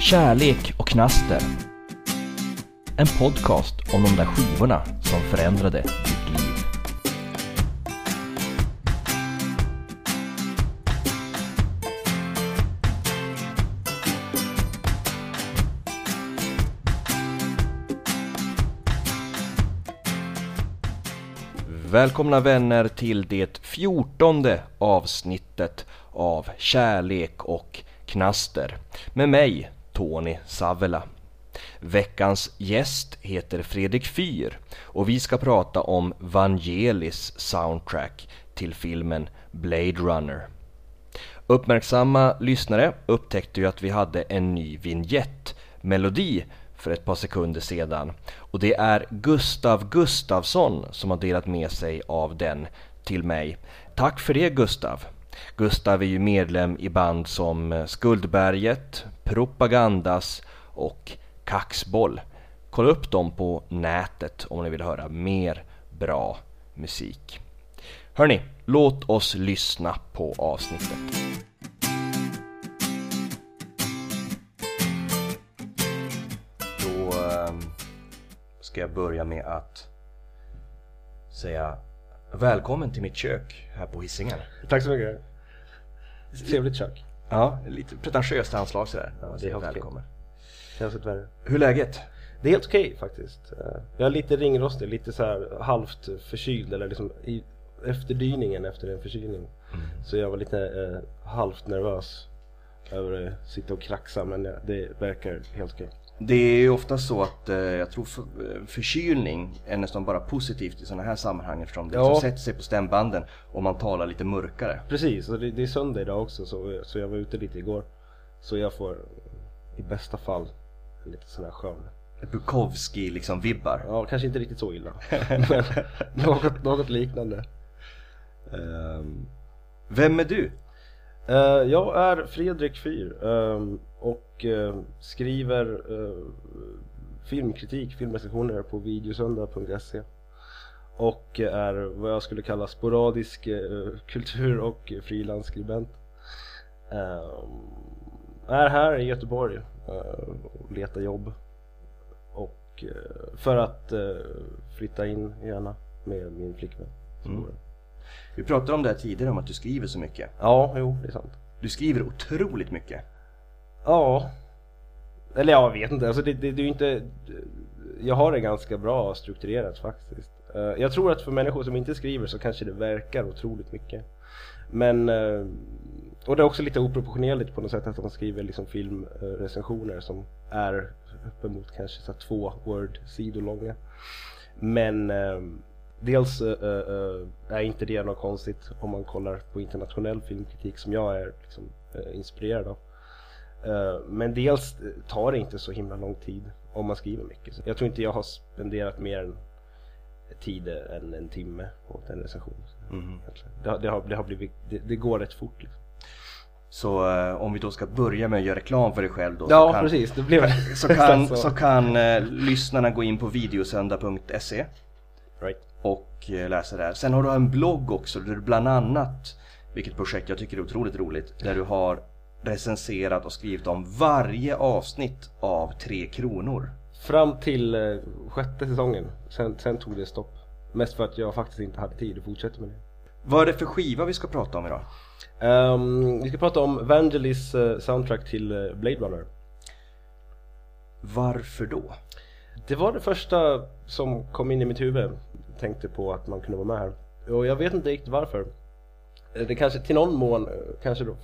Kärlek och knaster. En podcast om de där skivorna som förändrade ditt liv. Välkomna vänner till det fjortonde avsnittet av Kärlek och knaster med mig, Tony Savela. Veckans gäst heter Fredrik Fyr och vi ska prata om Vangelis soundtrack till filmen Blade Runner. Uppmärksamma lyssnare upptäckte ju att vi hade en ny vignettmelodi för ett par sekunder sedan och det är Gustav Gustavsson som har delat med sig av den till mig. Tack för det Gustav! Gustav är ju medlem i band som Skuldberget, Propagandas och Kaxboll. Kolla upp dem på nätet om ni vill höra mer bra musik. Hörni, låt oss lyssna på avsnittet. Då ehm, ska jag börja med att säga välkommen till mitt kök här på Hisingen. Tack så mycket. Trevligt kök. Ja, lite pretentiöst anslag sådär. Ja, det är välkommen. Känns ett värre. Hur är läget? Det är helt okej faktiskt. Eh, Jag är lite ringrostig, lite så här halvt förkyld eller liksom i efterdyningen efter en förkylning. Så jag var lite eh, halvt nervös över att sitta och kraxa men eh, det verkar helt okej. Det är ju ofta så att eh, jag tror för, eh, förkylning är nästan bara positivt i sådana här sammanhang eftersom det Ja. liksom sätter sig på stämbanden och man talar lite mörkare. Precis, och det, det är söndag idag också så, så jag var ute lite igår. Så jag får i bästa fall lite sån här skön. Bukowski liksom vibbar. Ja, kanske inte riktigt så illa. men något, något liknande. Ehm, vem är du? Eh, jag är Fredrik Fyr ehm, och eh, skriver eh, filmkritik, filmrecensioner på videosöndag.se och är vad jag skulle kalla sporadisk eh, kultur och frilansskribent. Är här i Göteborg eh, och letar jobb och eh, för att eh, flytta in gärna med min flickvän. Mm. Vi pratade om det här tidigare om att du skriver så mycket. Ja, jo, det är sant. Du skriver otroligt mycket. Ja. Eller jag vet inte, alltså det, det, det är ju inte Jag har det ganska bra strukturerat faktiskt. Eh, jag tror att för människor som inte skriver så kanske det verkar otroligt mycket. Men eh, Och det är också lite oproportionerligt på något sätt att man skriver liksom filmrecensioner som är uppemot kanske så två word-sidor långa Men eh, Dels är inte det något konstigt om man kollar på internationell filmkritik som jag är liksom, inspirerad av. Men dels tar det inte så himla lång tid om man skriver mycket. Så Jag tror inte jag har spenderat mer än tid än en timme på en recension. Mhm. egentligen. Det, det, har, det, har blivit, det, det går rätt fort. Liksom. Så eh, om vi då ska börja med att göra reklam för dig själv då. Ja så kan, precis, det blev Så kan, så kan eh, lyssnarna gå in på videosöndag.se Right. och eh, läsa där. Sen har du en blogg också där du bland annat, vilket projekt jag tycker är otroligt roligt, där du har recenserat och skrivit om varje avsnitt av Tre Kronor. Fram till eh, sjätte säsongen, sen, sen tog det stopp. Mest för att jag faktiskt inte hade tid att fortsätta med det. Vad är det för skiva vi ska prata om idag? Ehm, vi ska prata om Vangelis eh, soundtrack till eh, Blade Runner. Varför då? Det var det första som kom in i mitt huvud. Jag tänkte på att man kunde vara med här. Och jag vet inte riktigt varför. Eh, det kanske till någon mån eh, kanske då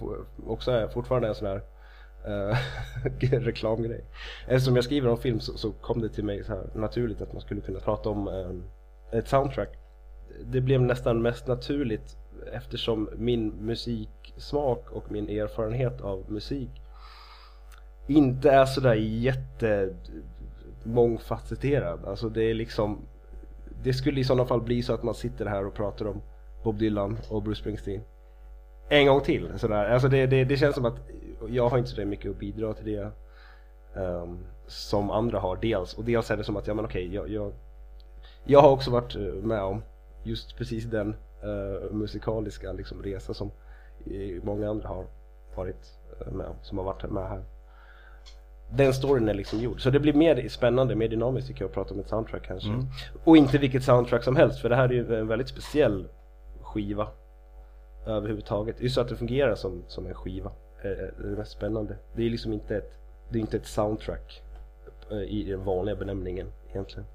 också är fortfarande en sån här eh, reklamgrej. Eftersom jag skriver om film så, så kom det till mig så här naturligt att man skulle kunna prata om eh, ett soundtrack. Det blev nästan mest naturligt eftersom min musiksmak och min erfarenhet av musik inte är sådär jätte mångfacetterad. Alltså det är liksom Det skulle i sådana fall bli så att man sitter här och pratar om Bob Dylan och Bruce Springsteen en gång till. Sådär. Alltså det, det, det känns som att jag har inte så mycket att bidra till det ehm, som andra har dels. Och dels är det som att, ja men okej, jag, jag, jag har också varit eh, med om just precis den eh, musikaliska liksom, resa som eh, många andra har varit med om, som har varit med här. den storyn är liksom gjord. Så det blir mer spännande, mer dynamiskt tycker jag att prata om ett soundtrack kanske. Mm. Och inte vilket soundtrack som helst för det här är ju en väldigt speciell skiva överhuvudtaget. Just så att det fungerar som, som en skiva är är det mest spännande. Det är liksom inte ett, det är inte ett soundtrack eh, i den vanliga benämningen egentligen.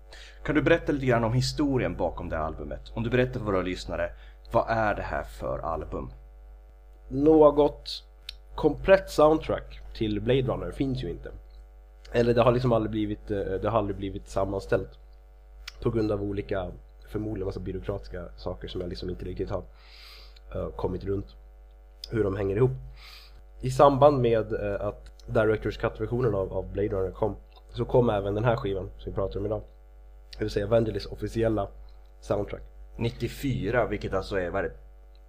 Kan du berätta lite grann om historien bakom det albumet? Om du berättar för våra lyssnare, vad är det här för album? Något komplett soundtrack till Blade Runner finns ju inte. Eller det har liksom aldrig blivit, eh, det har aldrig blivit sammanställt. På grund av olika, förmodligen massa byråkratiska saker som jag liksom inte riktigt har eh, kommit runt. Hur de hänger ihop. I samband med eh, att Directors Cut-versionen av, av Blade Runner kom så kom även den här skivan som vi pratar om idag. Det vill säga Vangelis officiella soundtrack. 94, vilket alltså är, vad är det,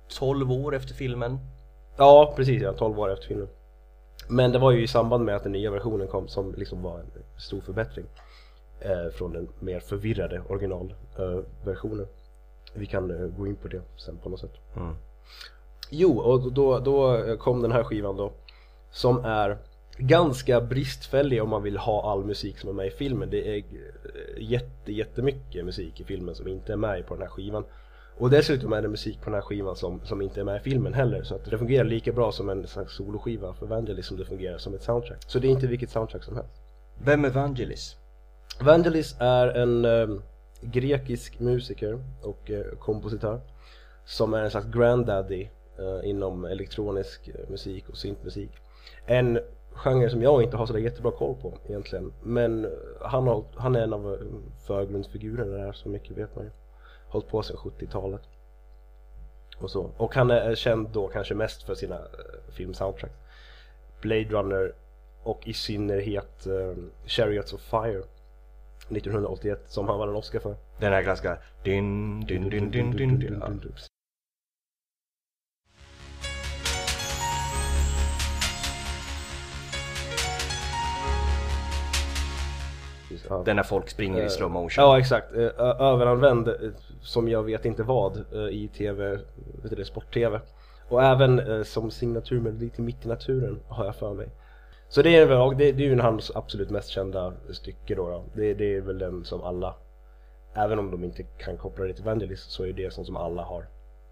12 år efter filmen? Ja, precis ja, 12 år efter filmen. Men det var ju i samband med att den nya versionen kom som liksom var en stor förbättring från den mer förvirrade originalversionen. Vi kan eh, gå in på det sen på något sätt. Mm. Jo, och då, då kom den här skivan då som är ganska bristfällig om man vill ha all musik som är med i filmen. Det är eh, jätte, jättemycket musik i filmen som inte är med på den här skivan. Och dessutom är det musik på den här skivan som, som inte är med i filmen heller så att det fungerar lika bra som en soloskiva för Vangelis som det fungerar som ett soundtrack. Så det är inte vilket soundtrack som helst. Vem är Vangelis? Vangelis är en eh, grekisk musiker och eh, kompositör som är en slags granddaddy eh, inom elektronisk eh, musik och syntmusik. En genre som jag inte har så jättebra koll på egentligen men eh, han, har, han är en av eh, förgrundsfigurerna där så mycket vet man ju. Hållit på sedan 70-talet. Och så. Och han är känd då kanske mest för sina eh, filmsoundtracks. Blade Runner och i synnerhet eh, Chariots of Fire 1981 som han vann en Oscar för. Den här klassiska din, din, din, din, din, din. Ja. Ja. Den när folk springer i slow motion. Ja exakt, Eh, överanvänd eh, som jag vet inte vad eh, i tv, vet du det, sport-tv. Och även eh, som signaturmelodi till Mitt i naturen har jag för mig. Så det är väl, det, det är ju hans absolut mest kända stycke då. då. Det, det är väl den som alla, även om de inte kan koppla det till Vangelis så är det sånt som alla har,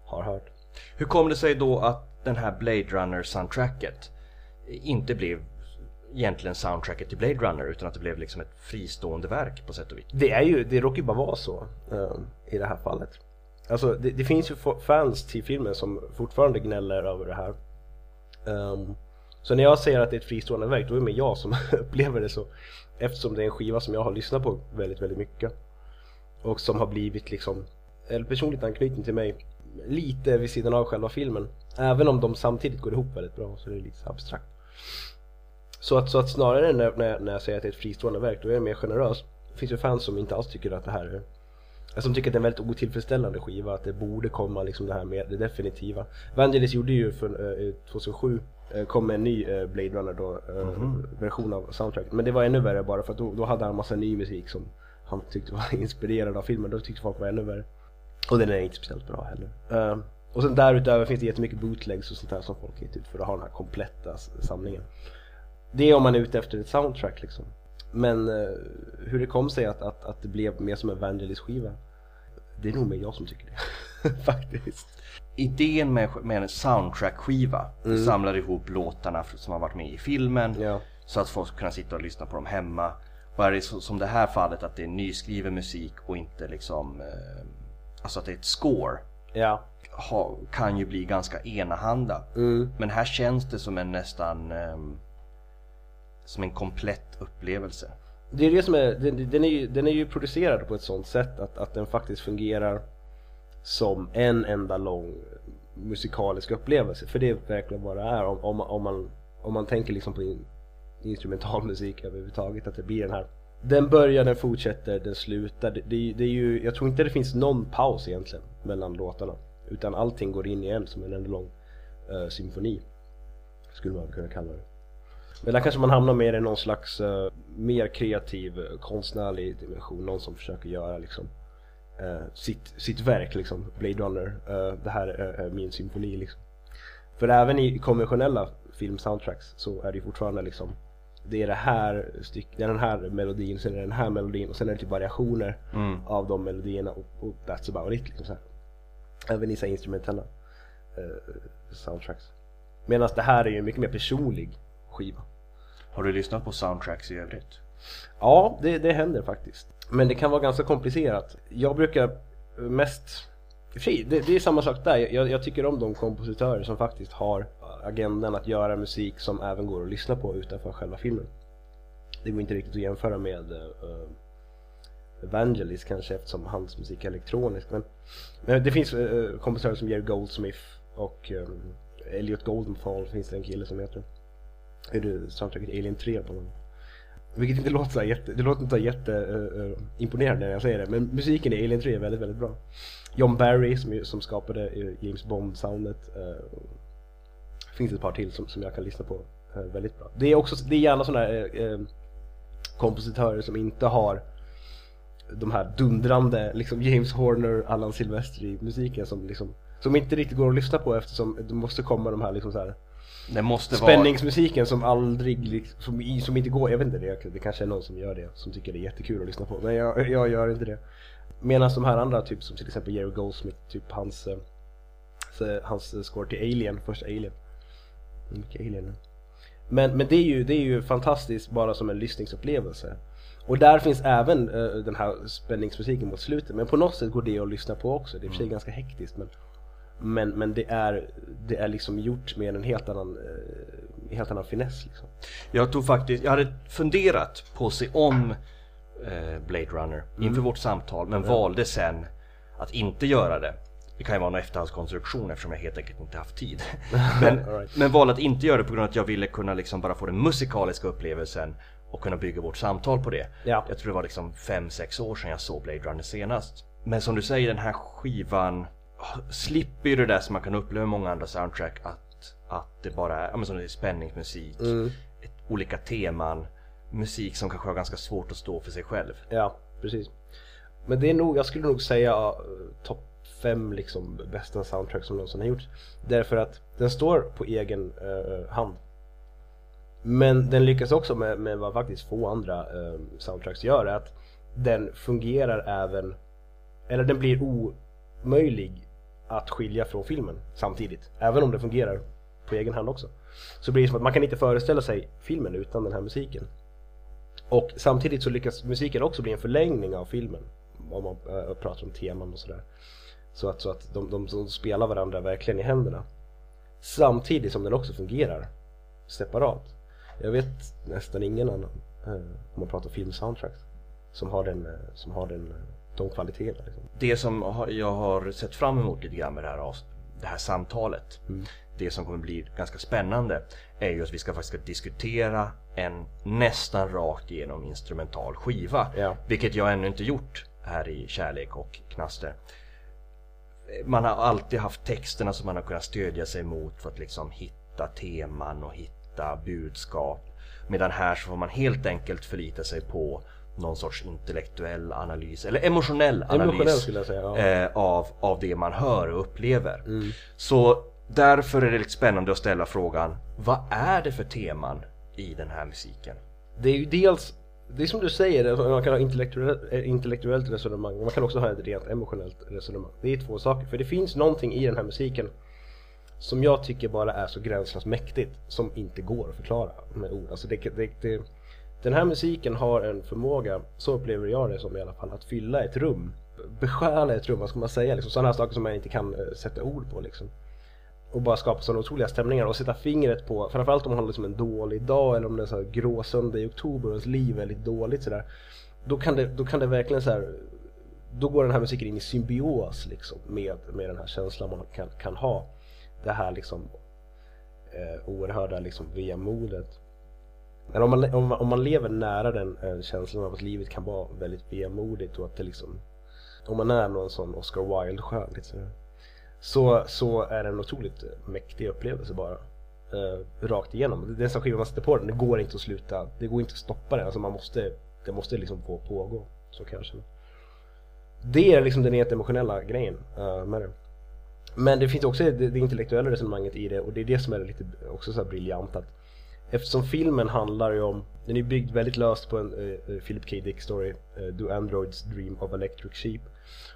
har hört. Hur kom det sig då att den här Blade Runner soundtracket inte blev egentligen soundtracket till Blade Runner utan att det blev liksom ett fristående verk på sätt och vis? Det är ju, det råkar ju bara vara så eh, i det här fallet. Alltså det, det finns ju fans till filmen som fortfarande gnäller över det här. Ehm, så när jag säger att det är ett fristående verk, då är det mer jag som upplever det så. Eftersom det är en skiva som jag har lyssnat på väldigt, väldigt mycket. Och som har blivit liksom, eller personligt anknytning till mig, lite vid sidan av själva filmen. Även om de samtidigt går ihop väldigt bra, så det är lite abstrakt. Så att, så att snarare när, när, när jag säger att det är ett fristående verk, då är jag mer generös. Det finns ju fans som inte alls tycker att det här är alltså, Som tycker att det är en väldigt otillfredsställande skiva, att det borde komma liksom det här med det definitiva. Vangelis gjorde ju för eh, eh 2007, kom med en ny eh, Blade Runner då, eh, version av soundtracket. Men det var ännu värre bara för att då, då hade han massa ny musik som han tyckte var inspirerad av filmen, då tyckte folk var ännu värre. Och den är inte speciellt bra heller. Eh, och sen därutöver finns det jättemycket bootlegs och sånt där som folk gett ut för att ha den här kompletta samlingen. Det är om man är ute efter ett soundtrack liksom. Men eh, hur det kom sig att, att, att det blev mer som en Vangelis-skiva Det är nog mer jag som tycker det Faktiskt Idén med, med en soundtrack-skiva Mm. samlar ihop låtarna som har varit med i filmen Ja, så att folk ska kunna sitta och lyssna på dem hemma. Och är det så, som det här fallet att det är nyskriven musik och inte liksom eh, Alltså att det är ett score ja, ha, kan ju bli ganska enahanda. mm. Men här känns det som en nästan ehm, som en komplett upplevelse. Det är det som är, den, den, är ju, den är ju producerad på ett sånt sätt att, att den faktiskt fungerar som en enda lång musikalisk upplevelse. För det är verkligen vad det är om, om, man- om, man, om man tänker liksom på in, instrumental musik överhuvudtaget. Att det blir den här Den börjar, den fortsätter, den slutar. Det, det, det är ju, jag tror inte det finns någon paus egentligen mellan låtarna. Utan allting går in i en som en enda lång uh, symfoni. Skulle man kunna kalla det. Men där kanske man hamnar mer i någon slags uh, mer kreativ konstnärlig dimension. Någon som försöker göra liksom sitt, sitt verk liksom. Blade Runner. eh, det här är, min symfoni liksom. För även i konventionella filmsoundtracks så är det fortfarande liksom det är det här styck, det är den här melodin, sen är det den här melodin och sen är det typ variationer Mm. av de melodierna och, och that's about it liksom så här. Även i så här instrumentella eh, soundtracks. Medan det här är ju en mycket mer personlig skiva. Har du lyssnat på soundtracks i övrigt? Ja, det, det händer faktiskt. Men det kan vara ganska komplicerat. Jag brukar mest... i och för sig, Det, det är samma sak där. Jag, jag tycker om de kompositörer som faktiskt har agendan att göra musik som även går att lyssna på utanför själva filmen. Det går inte riktigt att jämföra med uh, Evangelist kanske eftersom hans musik är elektronisk. Men, men det finns uh, kompositörer som Jerry Goldsmith och um, Elliot Goldenfall finns det en kille som heter. Är det soundtracket Alien 3 på honom? Vilket inte låter så jätte, det låter inte jätte uh, uh, när jag säger det men musiken i Alien 3 är väldigt, väldigt bra. John Barry som, som skapade eh, James Bond-soundet. Uh, finns ett par till som, som jag kan lyssna på uh, väldigt bra. Det är också, det är gärna sådana här uh, kompositörer som inte har de här dundrande liksom James Horner, Allan Silvestri musiken som liksom som inte riktigt går att lyssna på eftersom det måste komma de här liksom så här det måste spänningsmusiken som aldrig, som, som inte går, jag vet inte det, det kanske är någon som gör det, som tycker det är jättekul att lyssna på, men jag, jag gör inte det. Medan de här andra, typ som till exempel Jerry Goldsmith, typ hans, eh, så, hans eh, score till Alien, första Alien. Mycket Alien nu. Men, men det, är ju, det är ju fantastiskt bara som en lyssningsupplevelse. Och där finns även eh, den här spänningsmusiken mot slutet, men på något sätt går det att lyssna på också, det är i och för sig ganska hektiskt men men, men det, är, det är liksom gjort med en helt annan, eh, helt annan finess liksom. Jag tog faktiskt, jag hade funderat på att se om eh, Blade Runner inför vårt samtal men valde sen att inte göra det. Det kan ju vara en efterhandskonstruktion eftersom jag helt enkelt inte haft tid. Men, right. men valde att inte göra det på grund av att jag ville kunna liksom bara få den musikaliska upplevelsen och kunna bygga vårt samtal på det. Ja. Jag tror det var liksom 5-6 år sedan jag såg Blade Runner senast. Men som du säger, den här skivan slipper ju det där som man kan uppleva i många andra soundtrack att, att det bara är, ja, men som det är spänningsmusik, ett, olika teman, musik som kanske har ganska svårt att stå för sig själv. Ja, precis. Men det är nog, jag skulle nog säga uh, topp fem liksom bästa soundtrack som någonsin har gjorts. Därför att den står på egen eh, hand. Men den lyckas också med, med vad faktiskt få andra eh, soundtracks gör, att den fungerar även, eller den blir omöjlig att skilja från filmen samtidigt. Även om det fungerar på egen hand också. Så blir det som att man kan inte föreställa sig filmen utan den här musiken. Och samtidigt så lyckas musiken också bli en förlängning av filmen. Om man eh, pratar om teman och sådär. Så att, så att de, de, de spelar varandra verkligen i händerna. Samtidigt som den också fungerar separat. Jag vet nästan ingen annan, eh, om man pratar filmsoundtracks, som har den, eh, som har den, de kvaliteterna. Liksom. Det som jag har sett fram emot lite grann med det här, det här samtalet, Mm. det som kommer bli ganska spännande, är ju att vi ska faktiskt diskutera en nästan rakt igenom instrumental skiva. Ja. Vilket jag ännu inte gjort här i Kärlek och Knaster. Man har alltid haft texterna som man har kunnat stödja sig mot för att liksom hitta teman och hitta budskap. Medan här så får man helt enkelt förlita sig på någon sorts intellektuell analys eller emotionell analys säga, ja. eh, av, av det man hör och upplever. Så därför är det lite spännande att ställa frågan vad är det för teman i den här musiken? Det är ju dels, det är som du säger, alltså, man kan ha intellektuellt, eh, intellektuellt resonemang, men man kan också ha ett rent emotionellt resonemang. Det är två saker, för det finns någonting i den här musiken som jag tycker bara är så gränslöst mäktigt, som inte går att förklara med ord. Alltså det, det, det, den här musiken har en förmåga, så upplever jag det som i alla fall, att fylla ett rum. Besjäla ett rum, vad ska man säga? Liksom, sådana här saker som man inte kan eh, sätta ord på liksom och bara skapa sådana otroliga stämningar och sätta fingret på, framförallt om man har liksom en dålig dag eller om det är så här grå söndag i oktober och ens liv är lite dåligt sådär. Då kan det, då kan det verkligen så här. Då går den här musiken in i symbios liksom med, med den här känslan man kan, kan ha. Det här liksom eh, oerhörda liksom vemodet. Men om man, om, om man lever nära den eh, känslan av att livet kan vara väldigt vemodigt och att det liksom om man är någon sån Oscar Wilde-skön liksom, så, så är det en otroligt eh, mäktig upplevelse bara. Eh, rakt igenom. Den som skivan man sätter på den, det går inte att sluta, det går inte att stoppa den. Alltså man måste, det måste liksom få pågå. Så kan jag känna. Det är liksom den helt emotionella grejen eh, med det. Men det finns också det, det intellektuella resonemanget i det och det är det som är lite också så här briljant att eftersom filmen handlar ju om, den är byggd väldigt löst på en uh, Philip K. Dick story, uh, Do Androids Dream of Electric Sheep.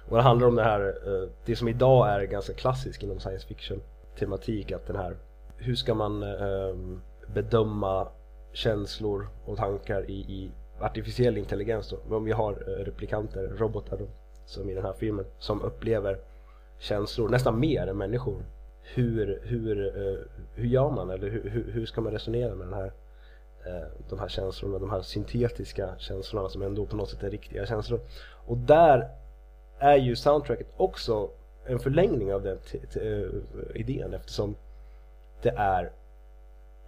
Och det handlar om det här, uh, det som idag är ganska klassiskt inom science fiction tematik, att den här, hur ska man ehm, bedöma känslor och tankar i, i artificiell intelligens då. Om vi har replikanter, robotar då, som i den här filmen, som upplever känslor nästan mer än människor hur, hur, eh, hur gör man eller hur, hur, ska man resonera med den här, eh, de här känslorna, de här syntetiska känslorna som ändå på något sätt är riktiga känslor. Och där är ju soundtracket också en förlängning av den eh, idén eftersom det är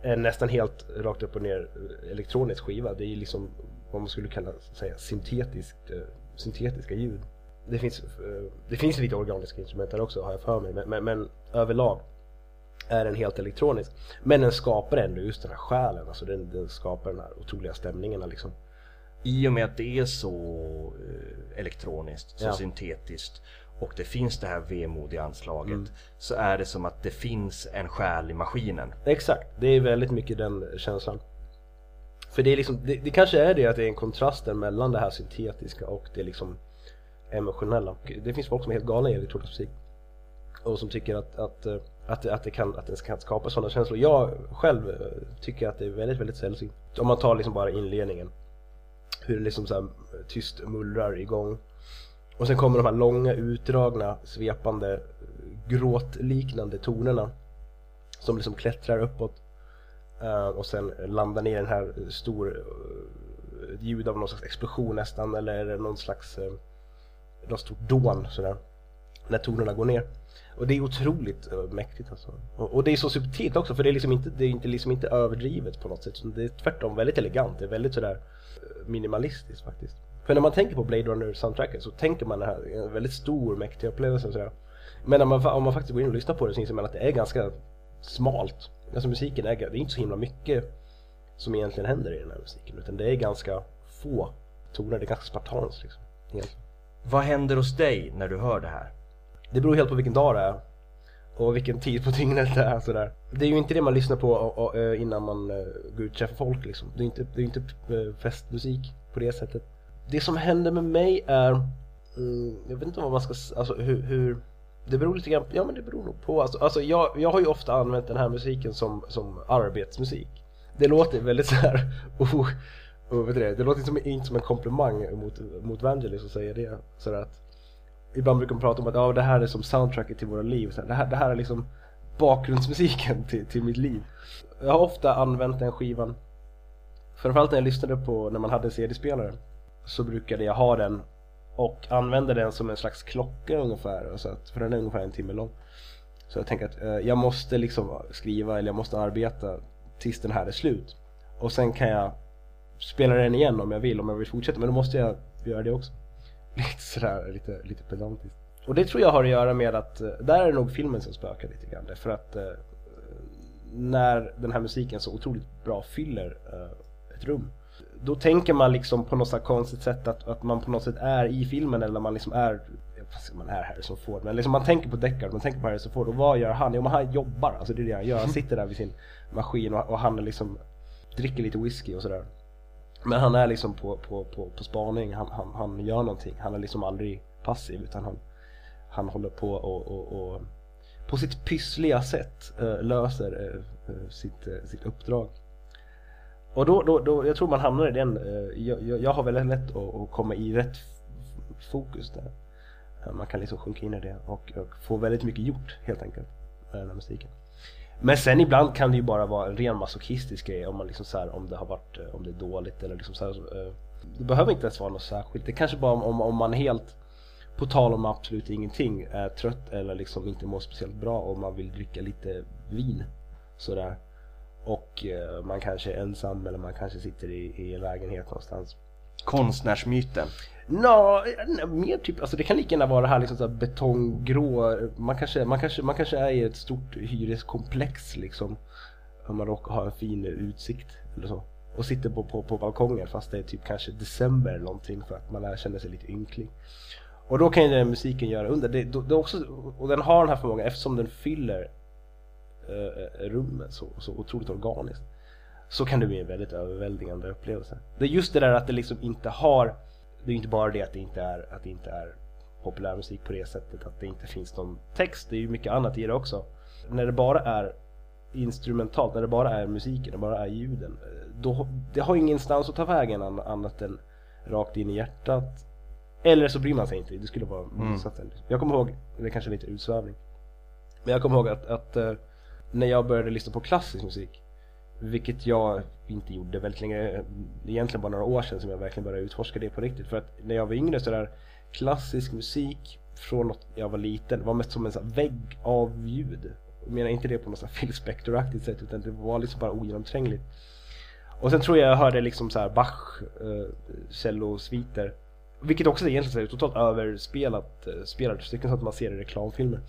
en nästan helt rakt upp och ner elektronisk skiva. Det är ju liksom vad man skulle kalla säga syntetiskt, syntetiska ljud det finns, eh, det finns lite organiska instrument där också har jag för mig men, men, men, överlag är den helt elektronisk. Men den skapar ändå just den här själen, alltså den, den skapar den här otroliga stämningen liksom. I och med att det är så eh, elektroniskt, så ja. syntetiskt och det finns det här vemodiga anslaget mm. så är det som att det finns en själ i maskinen. Exakt, det är väldigt mycket den känslan. För det är liksom, det, det kanske är det att det är en kontrast mellan det här syntetiska och det liksom emotionella. och Det finns folk som är helt galna i elektronisk musik. Och som tycker att, att, eh, att, att, det kan, att det kan skapa sådana känslor. Jag själv eh, tycker att det är väldigt, väldigt sällsynt. Om man tar liksom bara inledningen. Hur det liksom så här eh, tyst mullrar igång. Och sen kommer de här långa, utdragna, svepande, gråtliknande tonerna. Som liksom klättrar uppåt. Och sen landar ner i den här stor ljud av någon slags explosion nästan. Eller någon slags något stort dån sådär. När tonerna går ner. Och det är otroligt mäktigt alltså. Och, och, det är så subtilt också för det är liksom inte, det är inte, liksom inte överdrivet på något sätt. Det är tvärtom väldigt elegant. Det är väldigt sådär minimalistiskt faktiskt. För när man tänker på Blade Runner soundtracket så tänker man det här, en väldigt stor mäktig upplevelse sådär. Men när man, om man faktiskt går in och lyssnar på det så inser man att det är ganska smalt. Alltså musiken är, det är inte så himla mycket som egentligen händer i den här musiken utan det är ganska få toner, det är ganska spartanskt liksom. Egentligen. Vad händer hos dig när du hör det här? Det beror helt på vilken dag det är och vilken tid på dygnet det är sådär. Det är ju inte det man lyssnar på eh, innan man eh, går ut och träffar folk liksom. Det är inte, det är inte eh, festmusik på det sättet. Det som händer med mig är, mm, jag vet inte vad man ska, alltså hur, hur det beror lite grann, ja men det beror nog på. Alltså, alltså jag, jag har ju ofta använt den här musiken som, som arbetsmusik. Det låter väldigt så här oh, och vet du det, det låter som, inte som en komplimang mot, mot Vangelis att säga det. Så att, ibland brukar man prata om att ja, det här är som soundtracket till våra liv. Så här, det, här, det här är liksom bakgrundsmusiken till, till mitt liv. Jag har ofta använt den skivan. Framförallt när jag lyssnade på när man hade CD-spelare. Så brukade jag ha den och använda den som en slags klocka ungefär. Så att, för den är ungefär en timme lång. Så jag tänker att eh, jag måste liksom skriva eller jag måste arbeta tills den här är slut. Och sen kan jag spela den igen om jag vill, om jag vill fortsätta. Men då måste jag göra det också. Lite sådär, lite, lite pedantiskt. Och det tror jag har att göra med att, eh, där är det nog filmen som spökar lite grann. För att eh, när den här musiken så otroligt bra fyller eh, ett rum. Då tänker man liksom på något konstigt sätt att, att man på något sätt är i filmen eller man liksom är man är Harrison Ford, men liksom man tänker på Deckard, man tänker på Harrison Ford och vad gör han? Jo men han jobbar, alltså det är det han gör. Han sitter där vid sin maskin och, och han är liksom dricker lite whisky och sådär. Men han är liksom på, på, på, på spaning, han, han, han gör någonting. Han är liksom aldrig passiv utan han, han håller på och, och, och på sitt pyssliga sätt äh, löser äh, sitt, äh, sitt uppdrag. Och då, då, då, jag tror man hamnar i den, jag, jag, jag har väldigt lätt att, att komma i rätt fokus där. Man kan liksom sjunka in i det och, och få väldigt mycket gjort helt enkelt med den här musiken. Men sen ibland kan det ju bara vara en ren masochistisk grej om man liksom så här, om det har varit, eh, om det är dåligt eller liksom så här, eh, Det behöver inte ens vara något särskilt. Det kanske bara om, om man helt på tal om absolut ingenting är trött eller liksom inte mår speciellt bra och man vill dricka lite vin sådär. Och eh, man kanske är ensam eller man kanske sitter i, i en lägenhet någonstans. Konstnärsmyten. Nå, mer typ, alltså det kan lika gärna vara det här liksom så betonggrå, man kanske, man, kanske, man kanske är i ett stort hyreskomplex liksom. Om man råkar ha en fin utsikt eller så. Och sitter på, på, på balkongen fast det är typ kanske december eller någonting för att man känner sig lite ynklig. Och då kan ju den musiken göra under. Det, det, också, och den har den här förmågan eftersom den fyller uh, rummet så, så otroligt organiskt. så kan det bli en väldigt överväldigande upplevelse. Det är just det där att det liksom inte har, det är inte bara det att det inte är, att det inte är populärmusik på det sättet, att det inte finns någon text, det är ju mycket annat i det också. När det bara är instrumentalt, när det bara är musiken, när det bara är ljuden, då, det har ingenstans att ta vägen annat än rakt in i hjärtat. Eller så bryr man sig inte, det skulle vara motsatsen. Mm. Jag kommer ihåg, det är kanske lite utsvävning, men jag kommer ihåg att, att uh, när jag började lyssna på klassisk musik, vilket jag inte gjorde väldigt länge, egentligen bara några år sedan som jag verkligen började utforska det på riktigt. För att när jag var yngre så där klassisk musik från att jag var liten var mest som en sån vägg av ljud. Jag menar inte det på något Phil Spector-aktigt sätt utan det var liksom bara ogenomträngligt. Och sen tror jag jag hörde liksom så här Bach, eh, uh, cellosviter. Vilket också är egentligen är totalt överspelat, eh, spelade stycken så att man ser i reklamfilmer.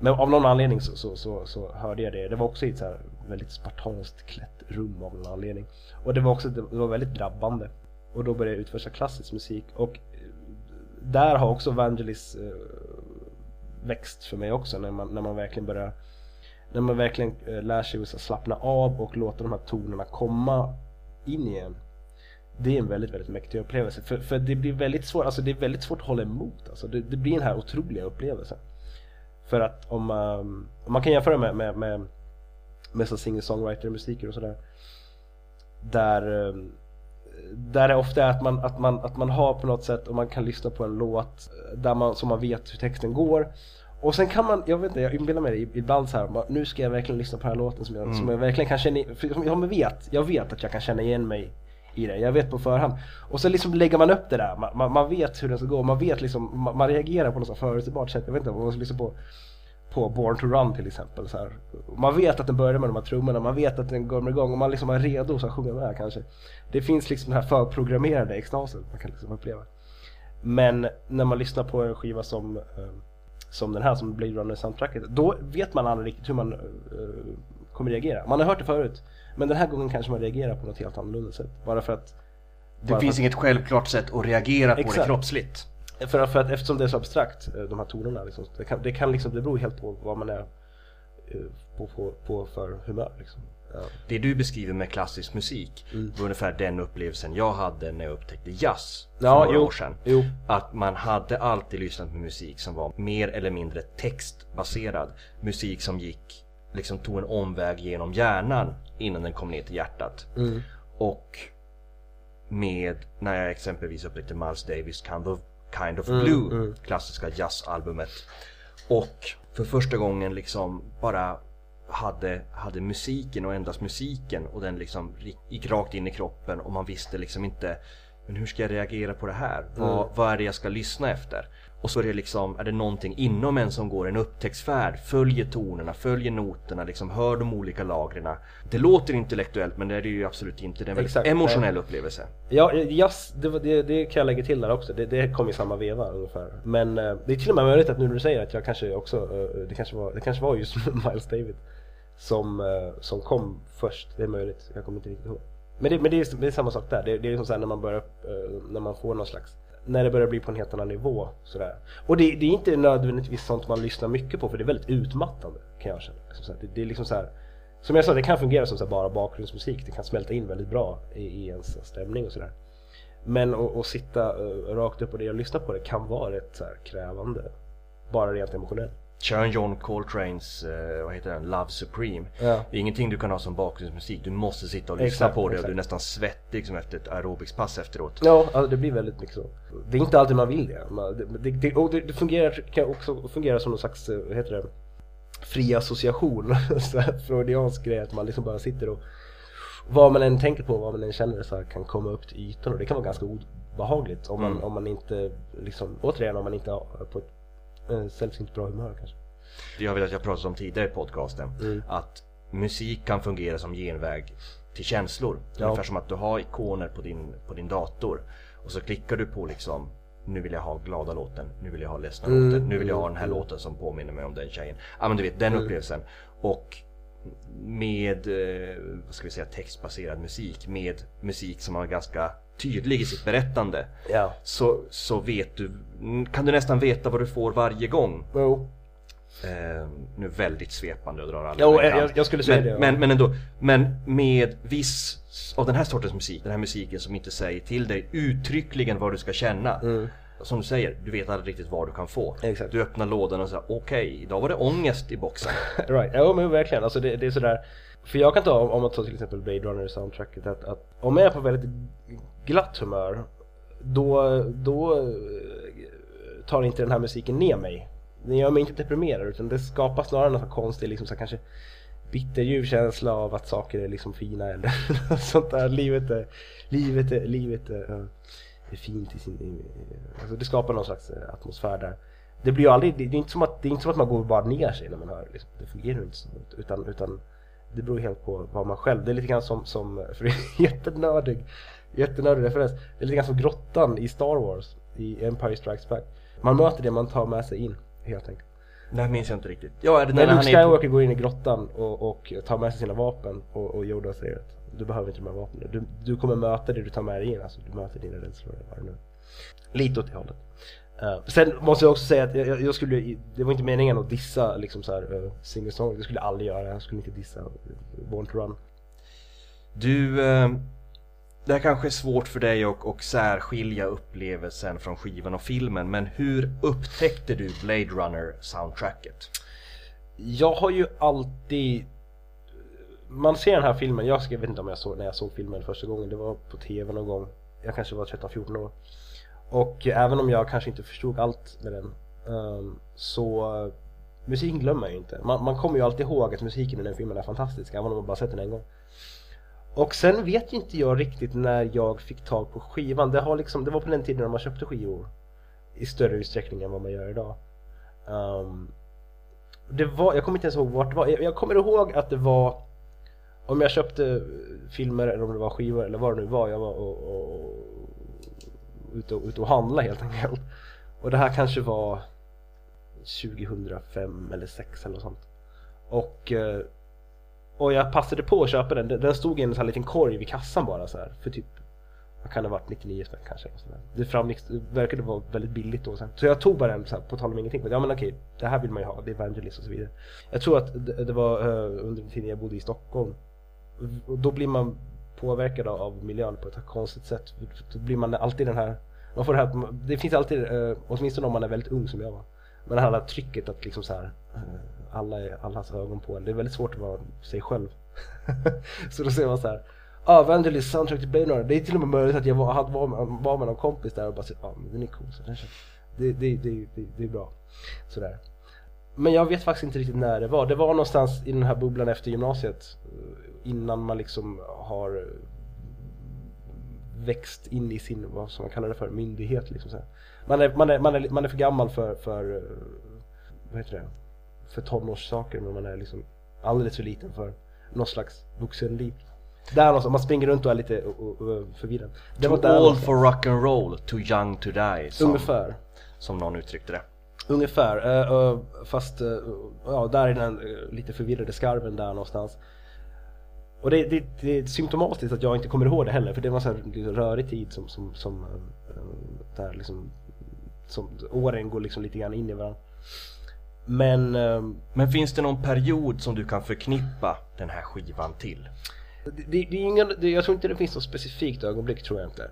Men av någon anledning så, så, så, så, hörde jag det. Det var också i ett så väldigt spartanskt klätt rum av någon anledning. Och det var också det var väldigt drabbande. Och då började jag utforska klassisk musik. Och eh, där har också Vangelis eh, växt för mig också. När man, när man verkligen börjar när man verkligen eh, lär sig att slappna av och låta de här tonerna komma in igen. Det är en väldigt, väldigt mäktig upplevelse. För, för det blir väldigt svårt, alltså det är väldigt svårt att hålla emot. Alltså det, det blir den här otroliga upplevelsen. För att om, um, om man kan jämföra med, med, med, med singer-songwriter-musiker och sådär. Där, um, där det ofta är att man, att, man, att man har på något sätt, och man kan lyssna på en låt där man, så man vet hur texten går. Och sen kan man, jag vet inte, jag inbillar mig det ibland så här, nu ska jag verkligen lyssna på den här låten som jag, mm. som jag verkligen kan känna, för jag vet, jag vet att jag kan känna igen mig i det. Jag vet på förhand. Och så liksom lägger man upp det där. Man, man, man vet hur den ska gå. Man vet liksom, man, man reagerar på något förutsägbart sätt. Jag vet inte, om man ska lyssna på på Born to Run till exempel. Så här. Man vet att den börjar med de här trummorna, man vet att den går igång och man liksom är redo att sjunga med kanske. Det finns liksom den här förprogrammerade extasen man kan liksom uppleva. Men när man lyssnar på en skiva som, eh, som den här, som Blade Runner soundtracket, då vet man aldrig riktigt hur man uh, kommer reagera. Man har hört det förut, men den här gången kanske man reagerar på något helt annorlunda sätt. Bara för att... Det bara finns att... inget självklart sätt att reagera på det kroppsligt. För, för att eftersom det är så abstrakt, eh, de här tonerna, liksom, det, kan, det, kan liksom, det beror helt på vad man är eh, på, på, på för humör. Liksom. Ja. Det du beskriver med klassisk musik mm. var ungefär den upplevelsen jag hade när jag upptäckte jazz för ja, några jo, år sedan. Jo. Att man hade alltid lyssnat på musik som var mer eller mindre textbaserad. Musik som gick, liksom tog en omväg genom hjärnan innan den kom ner till hjärtat. Mm. Och med, när jag exempelvis upptäckte Miles Davis Kind of, kind of Blue, mm, mm. klassiska jazzalbumet. Och för första gången liksom bara hade, hade musiken och endast musiken och den liksom gick rakt in i kroppen och man visste liksom inte men hur ska jag reagera på det här? Mm. Vad, vad är det jag ska lyssna efter? Och så är det liksom, är det någonting inom en som går en upptäcktsfärd, följer tonerna, följer noterna, liksom hör de olika lagren. Det låter intellektuellt men det är det ju absolut inte, det är en väldigt emotionell upplevelse. Ja, yes, det, det, det, kan jag lägga till där också, det, det kom i samma veva ungefär. Men uh, det är till och med möjligt att nu när du säger att jag kanske också, uh, det, kanske var, det kanske var just Miles David som, som kom först, det är möjligt, jag kommer inte riktigt ihåg. Men det, men det, är, det är samma sak där, det, det är liksom såhär när man börjar, när man får någon slags när det börjar bli på en helt annan nivå. Sådär. Och det, det, är inte nödvändigtvis sånt man lyssnar mycket på för det är väldigt utmattande kan jag känna. Liksom det, det, är liksom så här, som jag sa, det kan fungera som så bara bakgrundsmusik. Det kan smälta in väldigt bra i, i ens stämning och sådär. Men att sitta uh, rakt upp och det och lyssna på det kan vara rätt så krävande. Bara rent emotionellt. Kör en John Coltranes, uh, vad heter den, Love Supreme. Ja. Det är ingenting du kan ha som bakgrundsmusik. Du måste sitta och lyssna exakt, på det exakt. och du är nästan svettig liksom efter ett aerobicspass efteråt. Ja, alltså det blir väldigt mycket så. Det är inte alltid man vill det. det, det, och det, det fungerar, kan också fungera som någon slags, eh, vad heter det, fri association. Freudiansk grej att man liksom bara sitter och vad man än tänker på, vad man än känner så kan komma upp till ytan och det kan vara ganska obehagligt om man, mm. om man inte, liksom, återigen om man inte på ett eh, sällsynt bra humör kanske. Det har vi att jag pratat om tidigare i podcasten. Mm. Att musik kan fungera som genväg till känslor. Ja. Ungefär som att du har ikoner på din, på din dator. Och så klickar du på liksom nu vill jag ha glada låten, nu vill jag ha ledsna mm. låten, nu vill jag ha den här mm. låten som påminner mig om den tjejen. Ja men du vet den mm. upplevelsen. Och med, eh, vad ska vi säga, textbaserad musik, med musik som har ganska tydlig i sitt berättande ja. så, så vet du, kan du nästan veta vad du får varje gång. Jo. Eh, nu väldigt svepande och drar alla Jo, jag- jag skulle säga men, det, ja. Men, men ändå, men med viss av den här sortens musik, den här musiken som inte säger till dig uttryckligen vad du ska känna. Som du säger, du vet aldrig riktigt vad du kan få. Mm. Exakt. Du öppnar lådan och säger okej, idag var det ångest i boxen. Right, ja men verkligen. Alltså det, det är sådär. För jag kan ta, om man tar till exempel Blade Runner soundtracket, att, att om jag är på väldigt glatt humör, då, då eh, tar inte den här musiken ner mig. Den gör mig inte deprimerad utan det skapar snarare någon konstig, liksom så kanske bitterljuv känsla av att saker är liksom fina eller något sånt där. Livet är, livet är, livet är, är fint i sin... Alltså det skapar någon slags eh, atmosfär där. Det blir ju aldrig, det är inte som att, det är inte som att man går bara ner sig när man hör det, liksom. det fungerar inte så. Utan, utan det beror helt på vad man själv, det är lite grann som, som för det är jättenördig, jättenördig referens. Det är lite grann som grottan i Star Wars, i Empire Strikes Back. Man möter det man tar med sig in, helt enkelt. Det här minns jag inte riktigt. Ja, är det När Luke han är... Skywalker går in i grottan och, och tar med sig sina vapen och, och Yoda säger att du behöver inte de här vapnen. Du, du kommer möta det du tar med dig in, alltså du möter dina rädslor eller vad det nu är. Lite åt det hållet. Uh, sen måste jag också säga att jag, jag- skulle, det var inte meningen att dissa liksom så här uh, singer-songwriter, det skulle jag aldrig göra. Jag skulle inte dissa Born to Run. Du, eh, det här kanske är svårt för dig att och särskilja upplevelsen från skivan och filmen, men hur upptäckte du Blade Runner soundtracket? Jag har ju alltid Man ser den här filmen, jag, vet inte om jag såg när jag såg filmen första gången, det var på TV någon gång. Jag kanske var 13-14 år. Och även om jag kanske inte förstod allt med den ehm, Så eh, Musiken glömmer jag ju inte, man, man kommer ju alltid ihåg att musiken i den filmen är fantastisk även om man bara sett den en gång. Och sen vet ju inte jag riktigt när jag fick tag på skivan, det, har liksom, det var på den tiden när man köpte skivor I större utsträckning än vad man gör idag Um, det var, jag kommer inte ens ihåg vart det var. Jag, jag kommer ihåg att det var om jag köpte filmer eller om det var skivor eller vad det nu var. Jag var och, och, och, ute, och, ute och handlade helt enkelt. Och det här kanske var 2005 eller 2006 eller något sånt. Och, eh, och jag passade på att köpa den. Den- stod i en sån här liten korg vid kassan bara så här för typ vad kan det ha varit 99 spänn kanske? Och så där. Det framgick, det verkade vara väldigt billigt då sen. Så jag tog bara den så här, på tal om ingenting. Ja men okej, det här vill man ju ha, det är Evangelist och så vidare. Jag tror att det, det var eh, under den tiden jag bodde i Stockholm. Och då blir man påverkad av- miljön på ett konstigt sätt. Då blir man alltid den här, man får det här, det finns alltid, eh, åtminstone om man är väldigt ung som jag var. Men det här trycket att liksom så här, eh, alla är, allas ögon på en. Det är väldigt svårt att vara sig själv. så då ser man så här. Ah, Vangelis soundtrack till Blade Runner. Det är till och med möjligt att jag var, hade, var, med, var med någon kompis där och bara ja ah, men den är cool. Så den det, det, det, det, det är bra. Sådär. Men jag vet faktiskt inte riktigt när det var. Det var någonstans i den här bubblan efter gymnasiet. Eh, innan man liksom har eh, växt in i sin, vad som man kallar det för, myndighet liksom så. Man är, man är, man är, man är för gammal för, för, eh, vad heter det, för tonårssaker men man är liksom alldeles för liten för någon slags vuxenliv. Där någonstans, man springer runt och är lite förvirrad. Det var Too där någonstans. for rock and roll, too young to die, som, Ungefär. som någon uttryckte det. Ungefär, eh, eh, fast eh, ja, där är den lite förvirrade skarven där någonstans. Och det, det, det är symptomatiskt att jag inte kommer ihåg det heller för det var en sån här lite rörig tid som, som, som där liksom som, åren går liksom lite grann in i varandra. Men eh, Men finns det någon period som du kan förknippa den här skivan till? det, det, är ingen, det, jag tror inte det finns något specifikt ögonblick tror jag inte.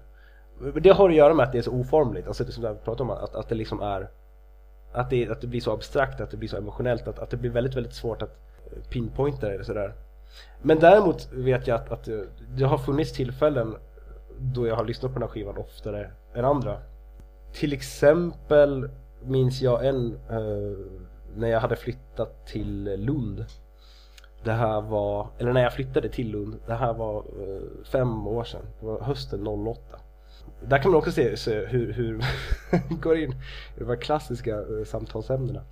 Det har att göra med att det är så oformligt, alltså det som jag pratade om, att, att det liksom är att det, att det blir så abstrakt, att det blir så emotionellt, att, att det blir väldigt, väldigt svårt att pinpointa det eller sådär. Men däremot vet jag att, att det- det har funnits tillfällen då jag har lyssnat på den här skivan oftare än andra. Till exempel minns jag en eh, när jag hade flyttat till Lund. Det här var, eller när jag flyttade till Lund, det här var eh, fem år sedan, det var hösten 08. Där kan man också se, se hur, hur går in i de här klassiska eh, samtalsämnena.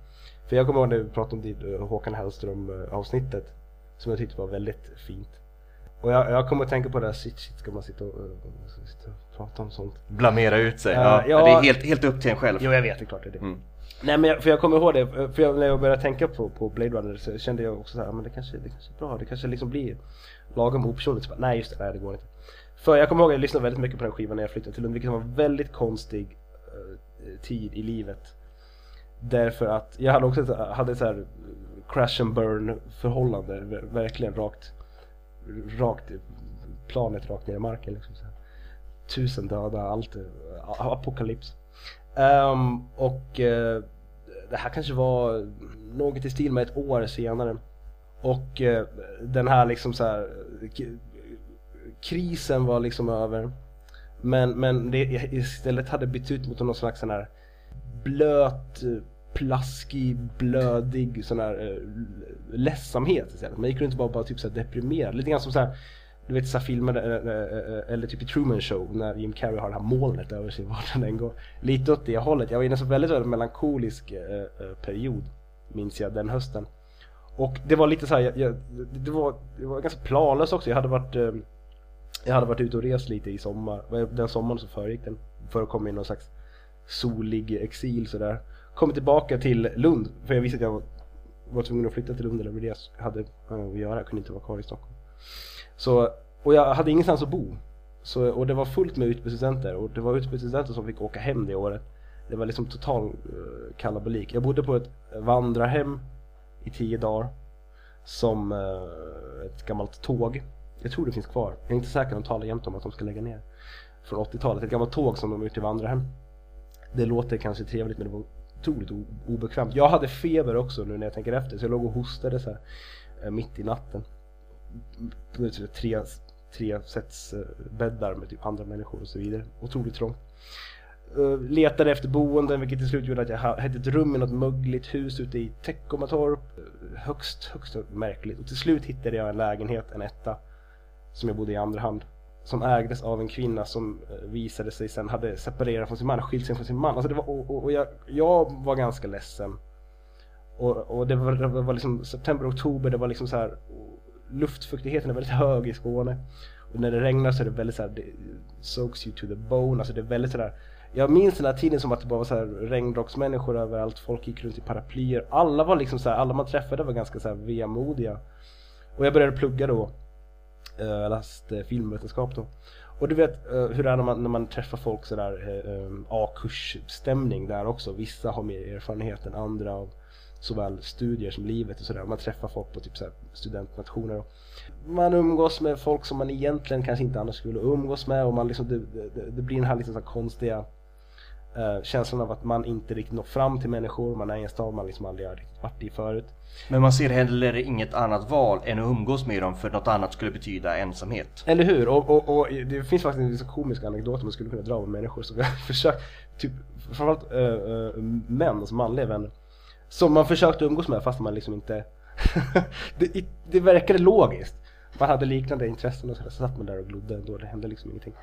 För jag kommer ihåg när vi pratade om det, eh, Håkan Hellström avsnittet som jag tyckte var väldigt fint. Och jag, jag kommer att tänka på det här, shit, shit ska man sitta och, eh, sitta och prata om sånt? Blamera ut sig? Ja, Ja, ja. Det är helt, helt upp till en själv. Jo jag vet, det är klart det är det. Mm. Nej men jag, för jag kommer ihåg det, för jag, när jag började tänka på, på Blade Runner så kände jag också så här, men det kanske, det kanske är bra, det kanske liksom blir lagom opersonligt. Bara, Nej just det, nej det går inte. För jag kommer ihåg att jag lyssnade väldigt mycket på den skivan när jag flyttade till Lund, vilket var en väldigt konstig eh, tid i livet. Därför att jag hade också ett, hade ett så här crash and burn förhållande, ver- verkligen rakt, rakt, planet rakt ner i marken liksom. Så här. Tusen döda, allt, eh, apokalyps. Um, och uh, det här kanske var något i stil med ett år senare. Och uh, den här liksom så här krisen var liksom över. Men, men det istället hade bytt ut mot någon slags sån här blöt, plaskig, blödig sån här eh, ledsamhet istället. Man gick runt och var bara typ så här deprimerad. Lite grann som så här du vet så här filmer eh, eh, eh, eller typ i Truman Show när Jim Carrey har det här molnet över sig vart han än går. Lite åt det hållet. Jag var inne i en så väldigt, väldigt melankolisk period minns jag den hösten. Och det var lite så här, jag, jag, det, var, det var ganska planlöst också. Jag hade varit jag hade varit ute och rest lite i sommar, den sommaren som föregick den. För att komma i någon slags solig exil sådär. Kom tillbaka till Lund, för jag visste att jag var, var tvungen att flytta till Lund eller vad det jag hade att göra. Jag kunde inte vara kvar i Stockholm. Så, och jag hade ingenstans att bo. Så, och det var fullt med utbytesstudenter och det var utbytesstudenter som fick åka hem det året. Det var liksom total uh, kalabalik. Jag bodde på ett vandrarhem i tio dagar. Som uh, ett gammalt tåg. Jag tror det finns kvar. Jag är inte säker, de talar jämt om att de ska lägga ner. Från 80-talet. Ett gammalt tåg som de har gjort till vandrarhem. Det låter kanske trevligt men det var otroligt obekvämt. Jag hade feber också nu när jag tänker efter så jag låg och hostade så här, eh, mitt i natten. Tre, tre sets eh, bäddar med typ andra människor och så vidare. Otroligt trångt. Eh, letade efter boenden vilket till slut gjorde att jag hade ett rum i något mögligt hus ute i Teckomatorp. Högst, högst märkligt. Och till slut hittade jag en lägenhet, en etta. Som jag bodde i andra hand. Som ägdes av en kvinna som eh, visade sig sen hade separerat från sin man, skilt sig från sin man. Alltså det var, och, och, och jag, jag var ganska ledsen. Och, och det var, det var liksom september, oktober, det var liksom så här luftfuktigheten är väldigt hög i Skåne. Och när det regnar så är det väldigt så här, det soaks you to the bone, alltså det är väldigt sådär jag minns den här tiden som att det bara var så här regnrocksmänniskor överallt, folk gick runt i paraplyer. Alla var liksom så här, alla man träffade var ganska så här vemodiga. Och jag började plugga då. Eh, Jag läste eh, filmvetenskap då. Och du vet eh, hur det är när man, när man träffar folk sådär eh, A-kursstämning där också. Vissa har mer erfarenhet än andra av såväl studier som livet och sådär. Man träffar folk på typ så studentnationer. Och man umgås med folk som man egentligen kanske inte annars skulle umgås med och man liksom, det, det, det blir den här liksom så här konstiga eh, känslan av att man inte riktigt når fram till människor. Man är i en stad man liksom aldrig har riktigt varit i förut. Men man ser heller inget annat val än att umgås med dem för något annat skulle betyda ensamhet. Eller hur? Och, och, och det finns faktiskt en komisk anekdot man skulle kunna dra om människor som har försökt, typ framförallt äh, äh, män, alltså manliga vänner. Som man försökte umgås med fast man liksom inte det, det verkade logiskt. Man hade liknande intressen och så, så satt man där och glodde ändå, det hände liksom ingenting.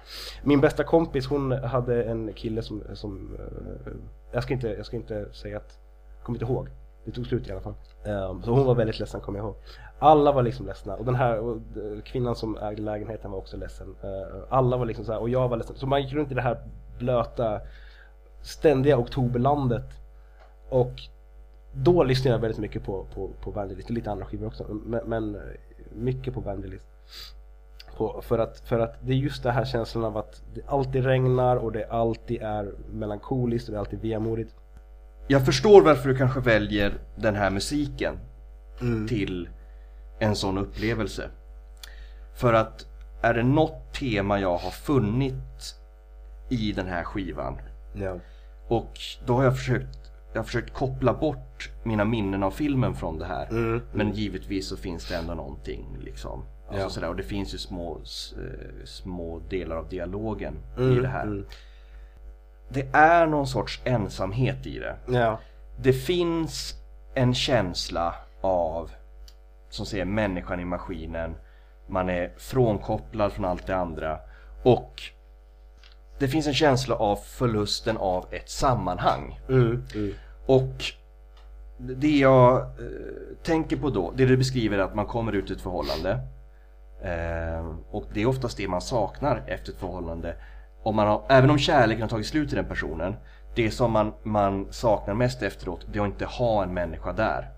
Min bästa kompis hon hade en kille som, som eh, jag, ska inte, jag ska inte säga att, jag kommer inte ihåg. Det tog slut i alla fall. Ehm, så hon var väldigt ledsen kommer jag ihåg. Alla var liksom ledsna och den här och, eh, kvinnan som ägde lägenheten var också ledsen. Eh, alla var liksom så här, och jag var ledsen. Så man gick runt i det här blöta, ständiga oktoberlandet. Och då lyssnade jag väldigt mycket på, på, på Vandelist och lite andra skivor också. Men, men mycket på Vandelist. På, för, att, för att det är just det här känslan av att det alltid regnar och det alltid är melankoliskt och det är alltid vemodigt. Jag förstår varför du kanske väljer den här musiken till en sån upplevelse. För att är det något tema jag har funnit i den här skivan Ja. och då har jag försökt jag har försökt koppla bort mina minnen av filmen från det här. Mm. Men givetvis så finns det ändå någonting liksom. Alltså Ja. sådär, och det finns ju små, eh, små delar av dialogen i Mm, det här. mm. Det är någon sorts ensamhet i det. Ja. Det finns en känsla av, som säger människan i maskinen. Man är frånkopplad från allt det andra. Och det finns en känsla av förlusten av ett sammanhang. Mm. Mm. Och det jag eh, tänker på då, det du beskriver är att man kommer ut i ett förhållande. Eh, och det är oftast det man saknar efter ett förhållande. Om man har, även om kärleken har tagit slut i den personen. Det som man, man saknar mest efteråt, det är att inte ha en människa där.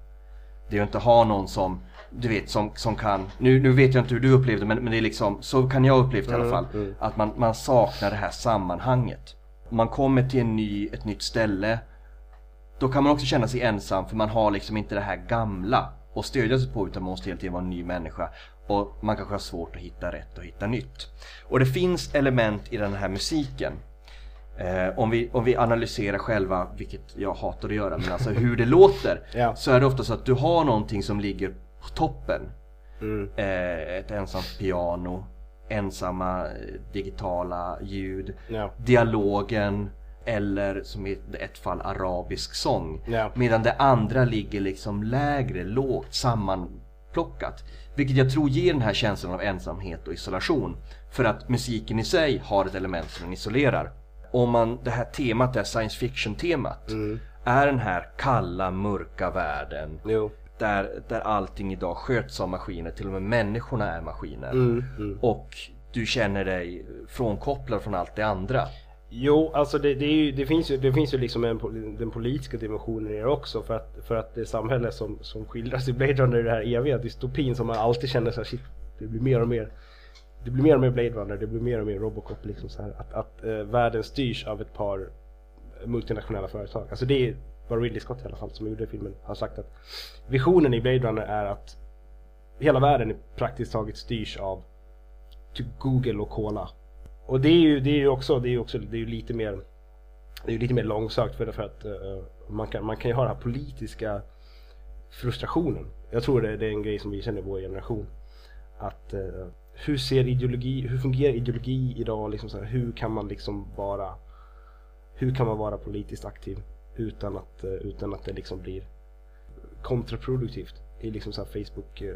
Det är att inte ha någon som, du vet, som, som kan, nu, nu vet jag inte hur du upplevde men, men det är liksom, så kan jag uppleva det i alla Mm, fall. mm. Att man, man saknar det här sammanhanget. Man kommer till en ny, ett nytt ställe då kan man också känna sig ensam för man har liksom inte det här gamla att stödja sig på utan man måste hela tiden vara en ny människa. Och man kanske har svårt att hitta rätt och hitta nytt. Och det finns element i den här musiken Eh, om, vi, om vi analyserar själva, vilket jag hatar att göra, men alltså hur det låter. Ja. Så är det ofta så att du har någonting som ligger toppen. Mm. Eh, ett ensamt piano, ensamma eh, digitala ljud, Ja. dialogen eller som i ett fall arabisk sång. Ja. Medan det andra ligger liksom lägre, lågt sammanplockat. Vilket jag tror ger den här känslan av ensamhet och isolation. För att musiken i sig har ett element som den isolerar. Om man, det här temat, det här science fiction temat, är den här kalla, mörka världen Jo. Där, där allting idag sköts av maskiner, till och med människorna är maskiner. Mm, mm. Och du känner dig frånkopplad från allt det andra. Jo, alltså det, det, ju, det, finns ju, det finns ju liksom en, den politiska dimensionen i det också för att, för att det samhälle som, som skildras i Blade Runner är det här eviga dystopin som man alltid känner så här, shit, det blir mer och mer det blir mer och mer Blade Runner, det blir mer och mer Robocop liksom så här, att, att eh, världen styrs av ett par multinationella företag. Alltså det är var Ridley Scott i alla fall som gjorde filmen har sagt att visionen i Blade Runner är att hela världen praktiskt taget styrs av typ Google och Cola. Och det är ju, det är ju också, det är ju också, det är ju lite mer det är ju lite mer långsökt för, för att uh, man, kan, man kan ju ha den här politiska frustrationen. Jag tror det, det är en grej som vi känner i vår generation. Att uh, hur ser ideologi, hur fungerar ideologi idag? Liksom så här, hur kan man liksom vara hur kan man vara politiskt aktiv utan att, eh, utan att det liksom blir kontraproduktivt i liksom så här Facebook eh, eh,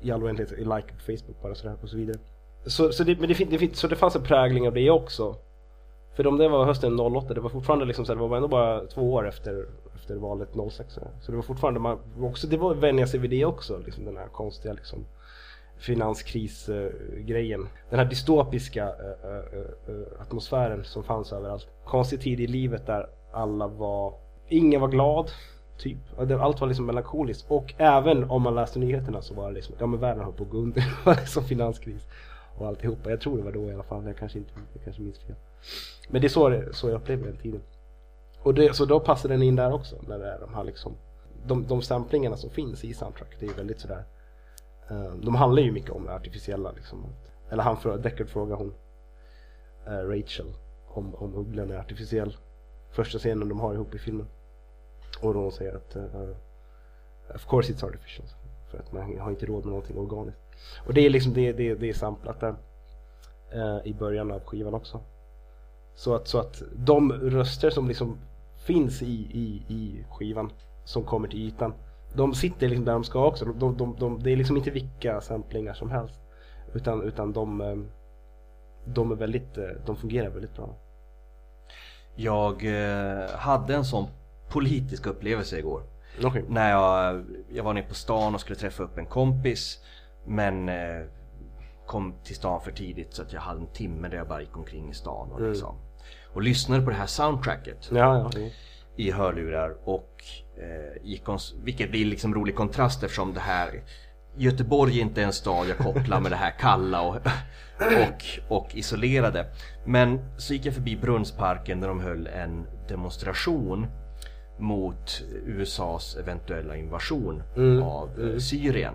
i all oändlighet, i like på Facebook bara sådär och så vidare. Så, så, det, men det, det, så det fanns en prägling av det också. För om det var hösten 08, det var fortfarande liksom så här, det var ändå bara två år efter, efter valet 06. Så så det var fortfarande, man, också, det var att vänja sig vid det också, liksom den här konstiga liksom finanskrisgrejen. Den här dystopiska eh, eh, eh, atmosfären som fanns överallt. Konstig tid i livet där alla var, ingen var glad. Typ. Allt var liksom melankoliskt. Och även om man läste nyheterna så var det liksom, ja men världen höll på att gå under. Det var liksom finanskris. Och alltihopa. Jag tror det var då i alla fall. Jag kanske inte, jag kanske minns fel. Men det är så, det, så jag upplevde den tiden. Och det, så då passar den in där också. När det är de här liksom, de, de samplingarna som finns i soundtrack. Det är ju väldigt sådär. Eh, de handlar ju mycket om det artificiella liksom. Eller han frågar, Deckard frågar hon eh, Rachel om, om ugglan är artificiell. Första scenen de har ihop i filmen. Och då hon säger att eh, Of course it's artificial. För att man har inte råd med någonting organiskt. Och det är liksom det, det, det är samplat där. I början av skivan också. Så att, så att de röster som liksom finns i, i, i skivan som kommer till ytan. De sitter liksom där de ska också. De, de, de, de, det är liksom inte vilka samplingar som helst. Utan, utan de, eh, de är väldigt, eh, de fungerar väldigt bra. Jag eh, hade en sån politisk upplevelse igår. Okej. När jag, jag var nere på stan och skulle träffa upp en kompis men kom till stan för tidigt så att jag hade en timme där jag bara gick omkring i stan och, liksom, och lyssnade på det här soundtracket Ja, ja. I hörlurar och eh, om, vilket blir liksom rolig kontrast eftersom det här Göteborg är inte en stad jag kopplar med det här kalla och, och, och isolerade. Men så gick jag förbi Brunnsparken där de höll en demonstration mot USAs eventuella invasion av eh, Syrien.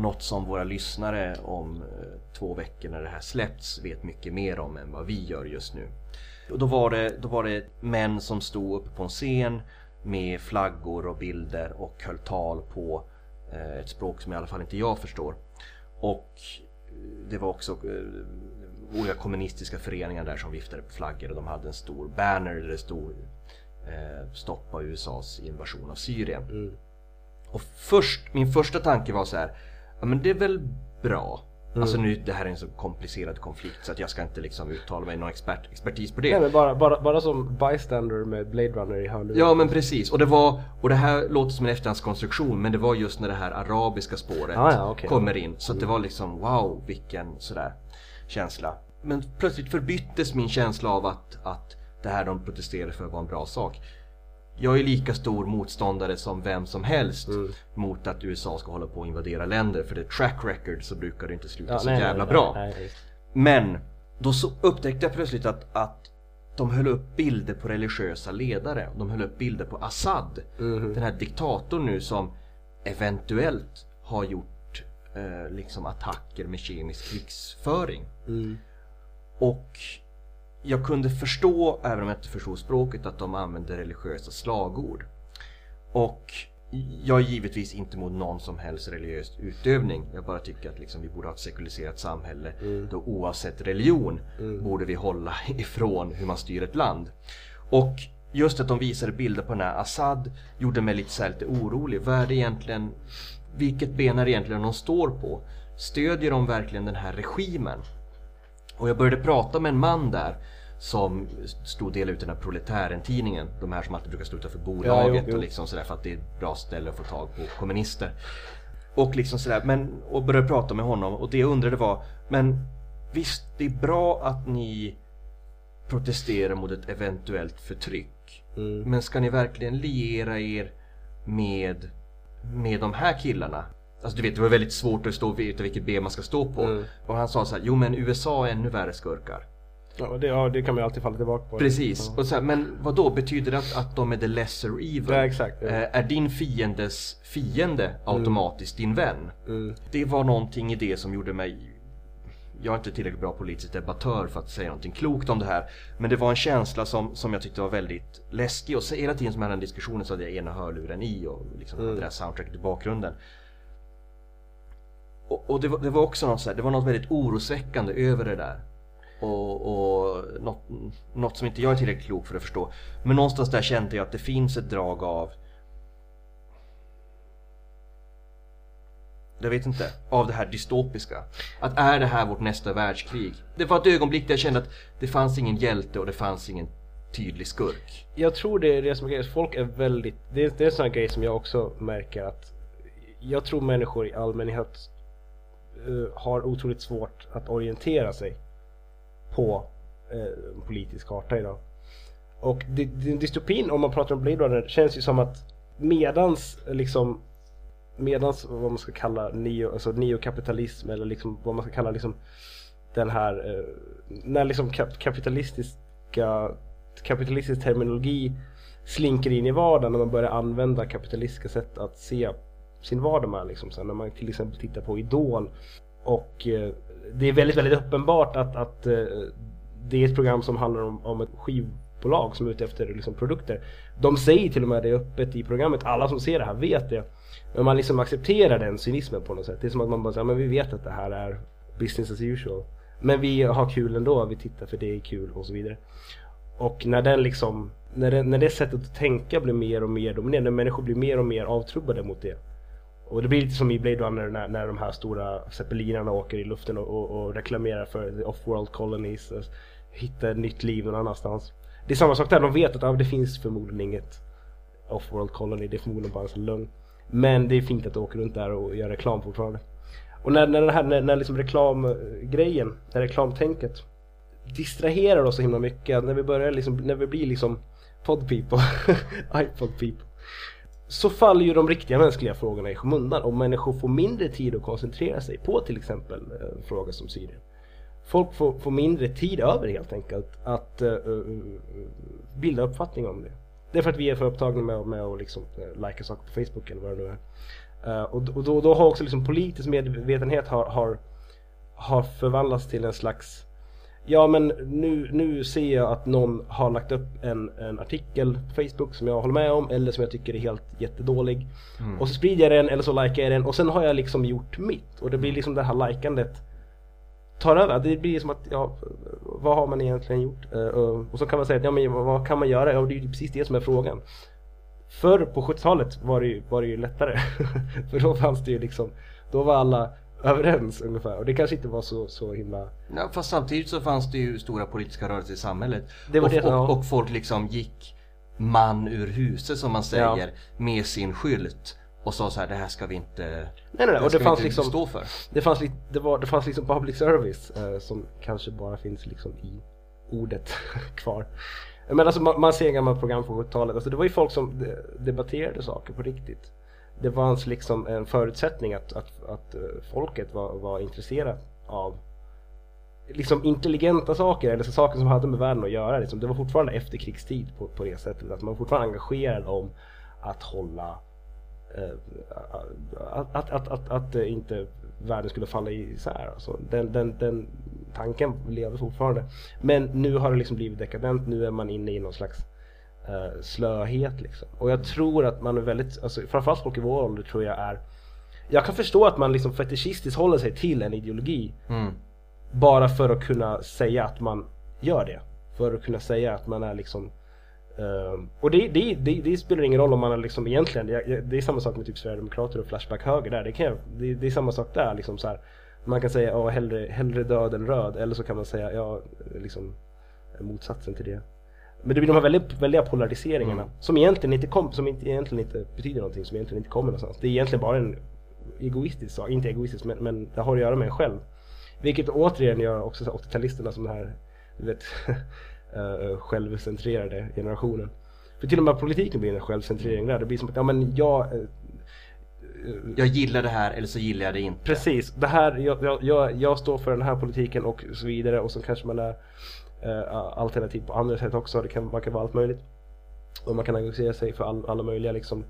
Något som våra lyssnare om eh, två veckor när det här släppts vet mycket mer om än vad vi gör just nu. Och då var det, då var det män som stod uppe på en scen med flaggor och bilder och höll tal på eh, ett språk som i alla fall inte jag förstår. Och eh, det var också olika kommunistiska föreningar där som viftade på flaggor och de hade en stor banner där det stod eh, stoppa USAs invasion av Syrien. Och först, min första tanke var så här, ja men det är väl bra. Alltså nu, det här är en så komplicerad konflikt så att jag ska inte liksom uttala mig någon expert, expertis på det. Nej men bara, bara, bara som bystander med Blade Runner i hörlurar. Ja men precis, och det var, och det här låter som en efterhandskonstruktion men det var just när det här arabiska spåret Ah, ja, okej. kommer in. Så att det var liksom wow vilken sådär känsla. Men plötsligt förbyttes min känsla av att, att det här de protesterade för var en bra sak. Jag är lika stor motståndare som vem som helst Mm. mot att USA ska hålla på och invadera länder för det track record så brukar det inte sluta Ja, så nej, jävla nej, bra. nej. Men då så upptäckte jag plötsligt att, att de höll upp bilder på religiösa ledare. De höll upp bilder på Assad. Mhm. Den här diktatorn nu som eventuellt har gjort eh, liksom attacker med kemisk krigsföring. Mm. Och jag kunde förstå, även om jag inte förstod språket, att de använde religiösa slagord. Och jag är givetvis inte mot någon som helst religiös utövning. Jag bara tycker att liksom vi borde ha ett sekulariserat samhälle då oavsett religion borde vi hålla ifrån hur man styr ett land. Och just att de visade bilder på den här Assad gjorde mig lite, så här lite orolig. Vad är det egentligen, vilket ben är det egentligen de står på? Stödjer de verkligen den här regimen? Och jag började prata med en man där som stod del ut den här Proletären-tidningen. De här som alltid brukar stå utanför bolaget Ja, jo, jo. och liksom sådär för att det är ett bra ställe att få tag på kommunister. Och liksom sådär, men och började prata med honom och det jag undrade var, men visst det är bra att ni protesterar mot ett eventuellt förtryck. Mm. Men ska ni verkligen liera er med, med de här killarna? Alltså du vet, det var väldigt svårt att stå veta vilket ben man ska stå på. Mm. Och han sa så här, jo men USA är ännu värre skurkar. Ja, det, ja, det kan man ju alltid falla tillbaka på. Precis. Ja. Och så här, men vad då Betyder det att, att de är the lesser evil? Ja, exakt. Ja. Eh, är din fiendes fiende automatiskt din vän? Mm. Det var någonting i det som gjorde mig jag är inte tillräckligt bra politisk debattör för att säga någonting klokt om det här. Men det var en känsla som, som jag tyckte var väldigt läskig. Och så hela tiden som jag hade den diskussionen så hade jag ena hörluren i och liksom Mm. hade det här soundtracket i bakgrunden. Och, och det, var, det var också något så här, det var något väldigt orosväckande över det där. Och, och något, något som inte jag är tillräckligt klok för att förstå. Men någonstans där kände jag att det finns ett drag av jag vet inte, av det här dystopiska. Att är det här vårt nästa världskrig? Det var ett ögonblick där jag kände att det fanns ingen hjälte och det fanns ingen tydlig skurk. Jag tror det är det som är grejen. Folk är väldigt, det är, det är en sån här grej som jag också märker att jag tror människor i allmänhet uh, har otroligt svårt att orientera sig på eh, politisk karta idag. Och dy- dy- dystopin, om man pratar om Blade Runner, känns ju som att medans liksom medans vad man ska kalla neo, alltså neokapitalism eller liksom vad man ska kalla liksom den här eh, när liksom kap- kapitalistiska kapitalistisk terminologi slinker in i vardagen när man börjar använda kapitalistiska sätt att se sin vardag med. Liksom. Så när man till exempel tittar på Idol och eh, det är väldigt, väldigt uppenbart att, att eh, det är ett program som handlar om, om ett skivbolag som är ute efter liksom, produkter. De säger till och med det öppet i programmet, alla som ser det här vet det. Men man liksom accepterar den cynismen på något sätt. Det är som att man bara säger, men vi vet att det här är business as usual. Men vi har kul ändå, vi tittar för det är kul och så vidare. Och när den liksom, när det, när det sättet att tänka blir mer och mer dominerande, när människor blir mer och mer avtrubbade mot det. Och det blir lite som i Blade Runner när, när de här stora zeppelinarna åker i luften och, och, och reklamerar för the off-world colonies och hittar nytt liv någon annanstans. Det är samma sak där, de vet att ah, det finns förmodligen inget off-world colony, det är förmodligen bara en lögn. Men det är fint att du åker runt där och gör reklam fortfarande. Och när, när, den här, när, när liksom reklamgrejen, när reklamtänket distraherar oss så himla mycket, när vi börjar liksom, när vi blir liksom pod people, iPod people. Så faller ju de riktiga mänskliga frågorna i skymundan och människor får mindre tid att koncentrera sig på till exempel eh, en fråga som Syrien. Folk får, får mindre tid över helt enkelt att uh, bilda uppfattning om det. Det är för att vi är för upptagna med, med att liksom, uh, likea saker på Facebook eller vad det nu är. Uh, och och då, då har också liksom politisk medvetenhet har, har, har förvandlats till en slags Ja men nu, nu ser jag att någon har lagt upp en, en artikel på Facebook som jag håller med om eller som jag tycker är helt jättedålig. Och så sprider jag den eller så likar jag den och sen har jag liksom gjort mitt. Och det blir liksom det här likandet tar över. Det blir som att, ja, vad har man egentligen gjort? Eh, och- så kan man säga, ja men vad, vad kan man göra? Ja det är ju precis det som är frågan. Förr på 70-talet var det ju, var det ju lättare. För då fanns det ju liksom, då var alla överens ungefär. Och det kanske inte var så, så himla Ja, fast samtidigt så fanns det ju stora politiska rörelser i sammet. Det var och, det, ja. och, och folk liksom gick man ur huset som man säger Ja. med sin skylt och sa så här, det här ska vi inte, Nej nej, nej. och det fanns liksom stå för. det fanns, li- det, var, det fanns liksom public service eh, som kanske bara finns liksom i ordet kvar. Men alltså man, man ser gamla program från 70-talet, alltså det var ju folk som de, debatterade saker på riktigt. Det fanns liksom en förutsättning att, att, att eh, folket var, var intresserat av liksom intelligenta saker eller så saker som hade med världen att göra. Liksom. Det var fortfarande efterkrigstid på, på det sättet. Att man var fortfarande engagerad om att hålla eh, att, att, att, att, att inte världen skulle falla isär. Alltså, den, den, den tanken lever fortfarande. Men nu har det liksom blivit dekadent. Nu är man inne i någon slags uh, slöhet liksom. Och jag tror att man är väldigt, alltså, framförallt folk i vår ålder tror jag är jag kan förstå att man liksom fetischistiskt håller sig till en ideologi mm. Bara för att kunna säga att man gör det. För att kunna säga att man är liksom Uh, och det, det, det, det, spelar ingen roll om man är liksom egentligen, det, det är samma sak med typ Sverigedemokrater och Flashback höger där. Det, kan, det, det är samma sak där liksom så här. Man kan säga ja, hellre, hellre död än röd eller så kan man säga ja, liksom motsatsen till det. Men det blir de här väldigt, väldiga polariseringarna mm. som, egentligen inte kom, som inte, egentligen inte betyder någonting, som egentligen inte kommer någonstans. Det är egentligen bara en egoistisk sak, inte egoistisk men, men det har att göra med en själv. Vilket återigen gör också 80-talisterna som den här, du vet uh, självcentrerade generationen. För till och med politiken blir en självcentrering där. Det blir som att, ja men jag uh, jag gillar det här eller så gillar jag det inte. Precis, det här, jag, jag, jag står för den här politiken och så vidare och så kanske man är alternativ på andra sätt också. Det kan, man kan vara allt möjligt. Och man kan engagera sig för all, alla möjliga liksom,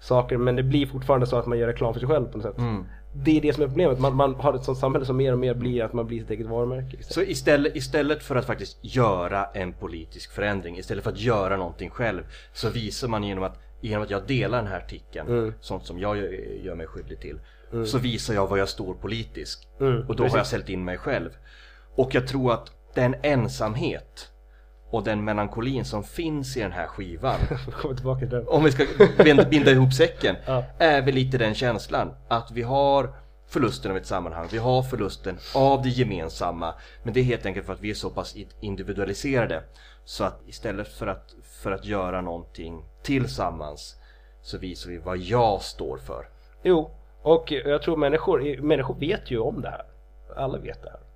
saker men det blir fortfarande så att man gör reklam för sig själv på något sätt. Mm det är det som är problemet. Man, man, har ett sånt samhälle som mer och mer blir att man blir sitt eget varumärke. Istället. Så istället, istället för att faktiskt göra en politisk förändring, istället för att göra någonting själv, så visar man genom att, genom att jag delar den här artikeln, mm. sånt som jag gör, gör mig skyldig till, mm. så visar jag var jag står politiskt. Mm, och då precis. har jag sällt in mig själv. Och jag tror att den ensamhet och den melankolin som finns i den här skivan. Om vi ska binda, binda ihop säcken ja. Är väl lite den känslan att vi har förlusten av ett sammanhang, vi har förlusten av det gemensamma. Men det är helt enkelt för att vi är så pass individualiserade Så att istället för att, för att göra någonting tillsammans Så visar vi vad jag står för. Jo, och jag tror människor, människor vet ju om det här. Alla vet det här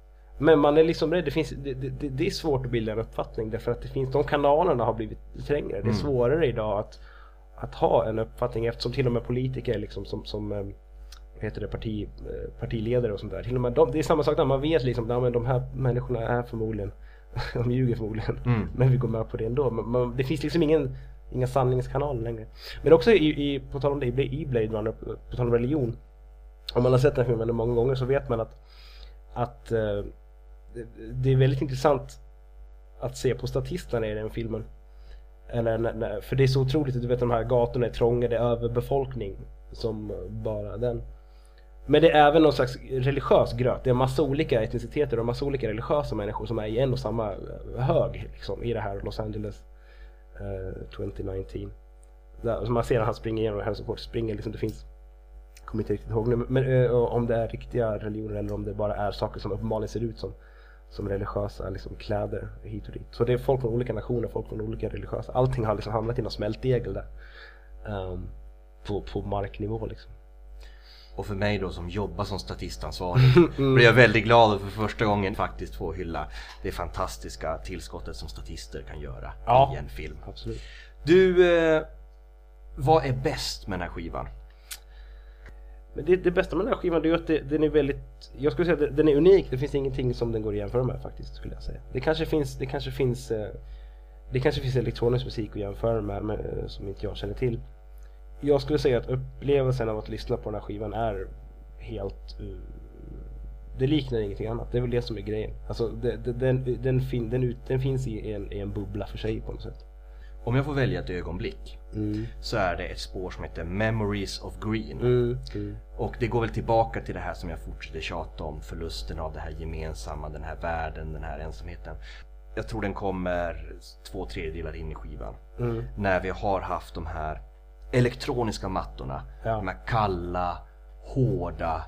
men man är liksom rädd, det, finns, det, det, det, är svårt att bilda en uppfattning därför att det finns, de kanalerna har blivit trängre. Det är mm. svårare idag att, att ha en uppfattning eftersom till och med politiker liksom som, som eh, heter det, parti, eh, partiledare och sånt där. Till och med de, det är samma sak där, man vet liksom att de här människorna är förmodligen, de ljuger förmodligen, mm. men vi går med på det ändå. Men, men det finns liksom ingen, inga sanningskanaler längre. Men också i, i, på tal om det, i Blade Runner, på tal om religion, om man har sett den filmen många gånger så vet man att, att uh, det är väldigt intressant att se på statisterna i den filmen. Eh, eller, för det är så otroligt, du vet de här gatorna är trånga, det är överbefolkning som bara den. Men det är även någon slags religiös gröt. Det är massa olika etniciteter och massa olika religiösa människor som är i en och samma eh, hög liksom, i det här Los Angeles eh, 2019. Där, man ser när han springer igenom Harrison Ford springer liksom, det finns kommer inte riktigt ihåg nu, men, uh, om det är riktiga religioner eller om det bara är saker som uppenbarligen ser ut som som religiösa liksom, kläder hit och dit. Så det är folk från olika nationer, folk från olika religiösa. Allting har liksom hamnat i någon smältdegel där. Um, på, på marknivå liksom. Och för mig då som jobbar som statistansvarig mm. blir jag väldigt glad för första gången faktiskt få hylla det fantastiska tillskottet som statister kan göra ja, i en film. Absolut. Du, eh, vad är bäst med den här skivan? Men det, det, bästa med den här skivan är att det, den är väldigt, jag skulle säga att den är unik. Det finns ingenting som den går att jämföra med faktiskt skulle jag säga. Det kanske finns, det kanske finns, eh, det kanske finns elektronisk musik att jämföra med, med eh, som inte jag känner till. Jag skulle säga att upplevelsen av att lyssna på den här skivan är helt eh, det liknar ingenting annat. Det är väl det som är grejen. Alltså, det, det, den, den, fin, den, den, finns i en, i en bubbla för sig på något sätt. Om jag får välja ett ögonblick mm. så är det ett spår som heter Memories of Green. Mm. Mm. Och det går väl tillbaka till det här som jag fortsätter tjata om. Förlusten av det här gemensamma, den här världen, den här ensamheten. Jag tror den kommer två tredjedelar in i skivan. Mm. När vi har haft de här elektroniska mattorna. Ja. De här kalla, hårda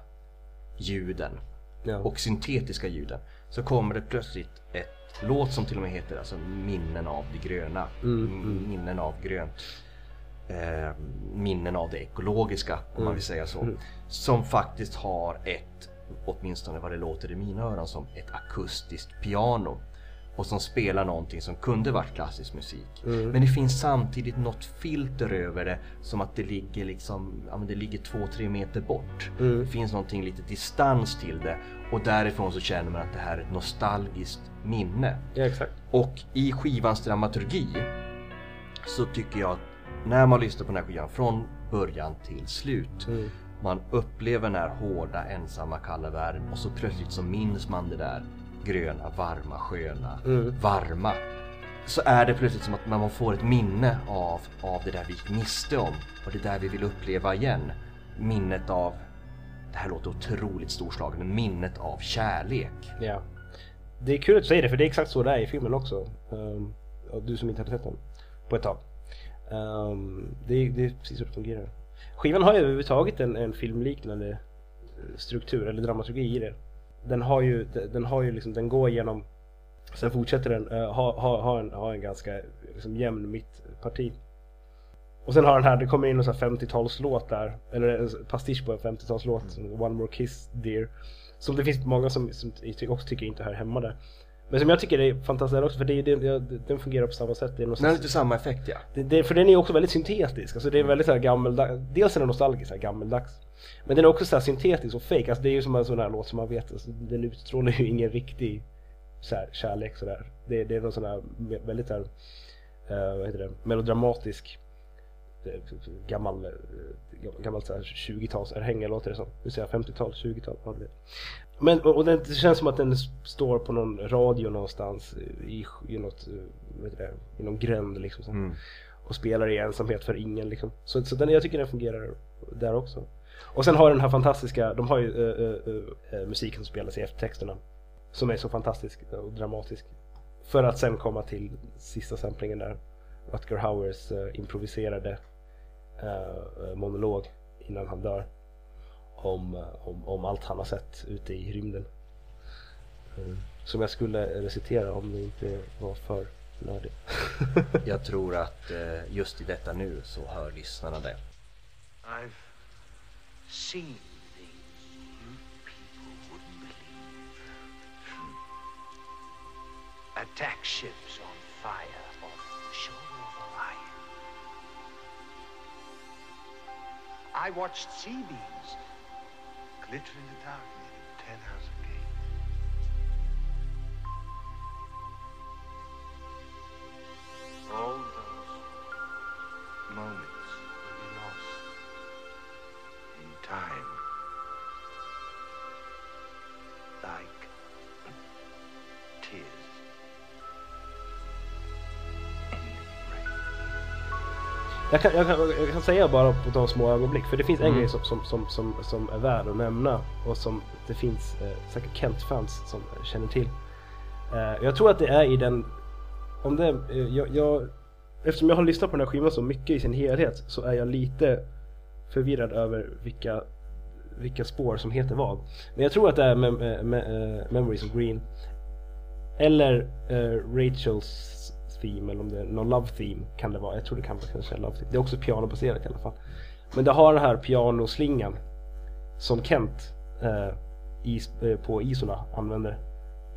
ljuden. Ja. Och syntetiska ljuden. Så kommer det plötsligt ett låt som till och med heter alltså Minnen av det gröna. Mm, mm. Minnen av grönt. Eh, minnen av det ekologiska om mm. man vill säga så. Mm. Som faktiskt har ett, åtminstone vad det låter i mina öron som, ett akustiskt piano. Och som spelar någonting som kunde varit klassisk musik. Mm. Men det finns samtidigt något filter över det som att det ligger liksom, ja men det ligger två, tre meter bort. Mm. Det finns någonting lite distans till det och därifrån så känner man att det här är ett nostalgiskt minne. Ja, exakt. Och i skivans dramaturgi så tycker jag att när man lyssnar på den här skivan från början till slut Mm. man upplever den här hårda, ensamma, kalla världen och så plötsligt så minns man det där gröna, varma, sköna, Mm. varma. Så är det plötsligt som att man får ett minne av, av det där vi gick miste om och det där vi vill uppleva igen. Minnet av, det här låter otroligt storslaget, men minnet av kärlek. Ja. Det är kul att du säger det för det är exakt så det är i filmen också. Um, du som inte hade sett den på ett tag. Um, det, är, det är precis så det fungerar. Skivan har ju överhuvudtaget en, en filmliknande struktur eller dramaturgi i det. Den har ju, den har ju liksom, den går igenom Sen fortsätter den uh, ha, ha, ha, en, ha en ganska liksom, jämn mittparti. Och sen har den här, det kommer in en sån här 50-talslåt där, eller en pastisch på en 50-talslåt, One More Kiss Dear. Som det finns många som, som också tycker inte hör hemma där. Men som jag tycker är fantastiskt också, för det, det, den fungerar på samma sätt. Det är Den har lite samma effekt ja. det, det, för den är också väldigt syntetisk, alltså det är väldigt så här gammeldags, dels är den nostalgisk, så här gammeldags Men den är också så här syntetisk och fake, alltså det är ju som en sån här låt som man vet, alltså, den utstrålar ju ingen riktig så här, kärlek sådär det, det är någon sån här väldigt här, eh, vad heter det, melodramatisk eh, gammal, eh, gammal så här 20-tals, eller låter det som, nu säger jag 50-tal, 20-tal, vad det vet. Men och, den, det känns som att den står på någon radio någonstans i, i något, heter det, i någon gränd liksom Mm. och spelar i ensamhet för ingen liksom. Så, så den, jag tycker den fungerar där också. Och sen har den här fantastiska, de har ju eh, eh, eh, musiken som spelas i eftertexterna. Som är så fantastisk och dramatisk. För att sen komma till sista samplingen där. Rutger Hauers improviserade monolog innan han dör. Om, om, om allt han har sett ute i rymden. Som jag skulle recitera om det inte var för nördigt. Jag tror att just i detta nu så hör lyssnarna det. I've seen things you people wouldn't believe. Attack ships on fire off the shore of Orion. I watched sea beams glitter in the dark near the Ten House Gate. All those moments time. Like tears. Jag kan, jag, kan, jag kan säga bara på de små ögonblick, för det finns en Mm. grej som, som, som, som, som är värd att nämna och som det finns eh, säkert Kent-fans som känner till. Eh, jag tror att det är i den, om det, eh, jag, jag, eftersom jag har lyssnat på den här skivan så mycket i sin helhet så är jag lite förvirrad över vilka, vilka spår som heter vad. Men jag tror att det är mem, eh, eh, Memories of Green eller eh, Rachels theme eller om det är någon love theme kan det vara. Jag tror det kan vara kanske love theme. Det är också pianobaserat i alla fall. Men det har den här pianoslingan som Kent eh, i, eh, på Isola använder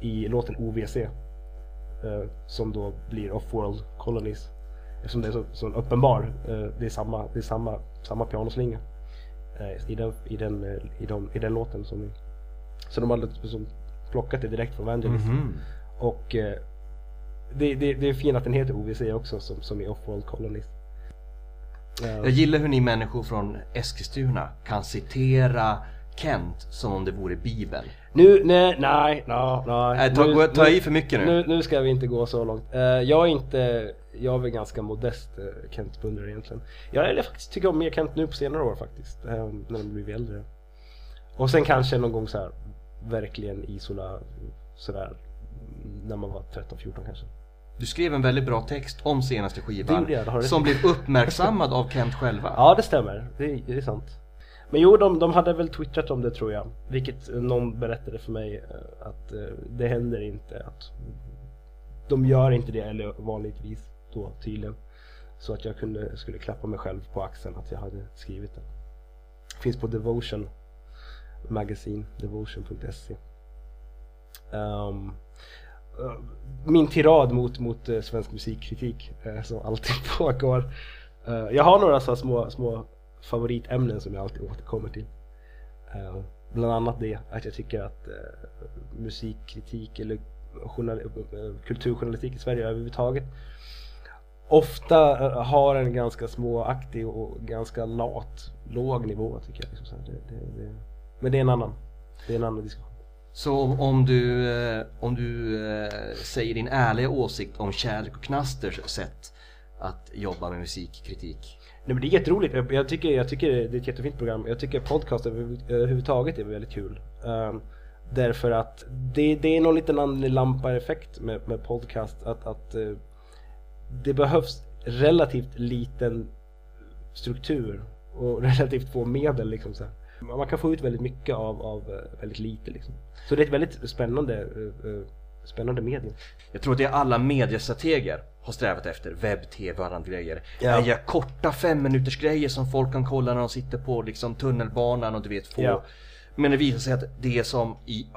i låten OVC. Eh, som då blir Off-World Colonies. Eftersom det är så, så uppenbar, det är samma, det är samma, samma pianoslinga. Eh, i, den, i, den, eh, i, de, I den låten som vi, Så de har liksom plockat det direkt från Vangelis. Mhm. Och eh, det, det, det är fint att den heter OVC också som, som i Off-World Colonies. Jag gillar hur ni människor från Eskilstuna kan citera Kent som om det vore Bibeln. nu, nej, nej, nej, nej. Ta- Nu- ta i för mycket nu. nu. Nu ska vi inte gå så långt. Eh, jag är inte, jag är väl ganska modest uh, Kent-beundrare egentligen. Jag, eller faktiskt tycker om mer Kent nu på senare år faktiskt. eh, när de blivit äldre. Och sen kanske någon gång så här verkligen Isola sådär när man var 13-14 kanske. Du skrev en väldigt bra text om senaste Det skivan jag, det du som blev uppmärksammad av Kent själva. Ja, det stämmer. Det, det är sant. Men jo, de, de hade väl twittrat om det tror jag. Vilket eh, någon berättade för mig eh, att eh, det händer inte. att De gör inte det, eller vanligtvis då tydligen. Så att jag kunde, skulle klappa mig själv på axeln att jag hade skrivit det. Finns på Devotion Magazine, devotion.se. Um, ehm, eh, min tirad mot, mot svensk musikkritik eh, som alltid pågår. Jag har några så små, små favoritämnen som jag alltid återkommer till. Eh, bland annat det att jag tycker att eh, musikkritik eller eh, kulturjournalistik i Sverige överhuvudtaget ofta har en ganska småaktig och ganska lat, låg nivå tycker jag. Liksom. Det, det, det, men det är en annan, det är en annan diskussion. Så om, om du, om du säger din ärliga åsikt om Kärlek och Knasters sätt att jobba med musikkritik. Nej men det är jätteroligt. Jag- Jag tycker, jag tycker det är ett jättefint program. Jag tycker podcast överhuvudtaget är väldigt kul. Um, därför att det, det är någon liten lampareffekt lampa-effekt med, med podcast. Att, att uh, det behövs relativt liten struktur och relativt få medel. Liksom, så här. Man kan få ut väldigt mycket av, av eh, väldigt lite. Liksom. Så det är ett väldigt spännande, uh, spännande medium. Jag tror att det är alla mediestrateger har strävat efter, webb, tv och andra grejer. Ja. Gör korta fem minuters grejer som folk kan kolla när de sitter på liksom tunnelbanan och du vet få. Ja. Men det visar sig att det som i,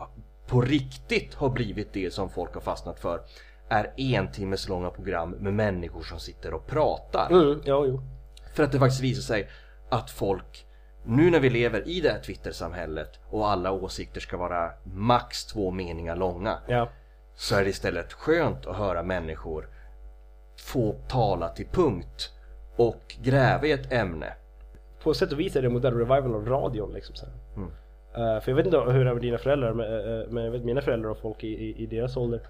på riktigt har blivit det som folk har fastnat för är en timmes långa program med människor som sitter och pratar. Mm, ja, jo. För att det faktiskt visar sig att folk, nu när vi lever i det här Twitter-samhället och alla åsikter ska vara max två meningar långa Ja. Så är det istället skönt att höra människor få tala till punkt och gräva i ett ämne. på sätt och vis är det en modern revival av radion liksom så. Mm. Eh, för jag vet inte hur det är med dina föräldrar men, eh, men jag vet mina föräldrar och folk i, i, i deras ålder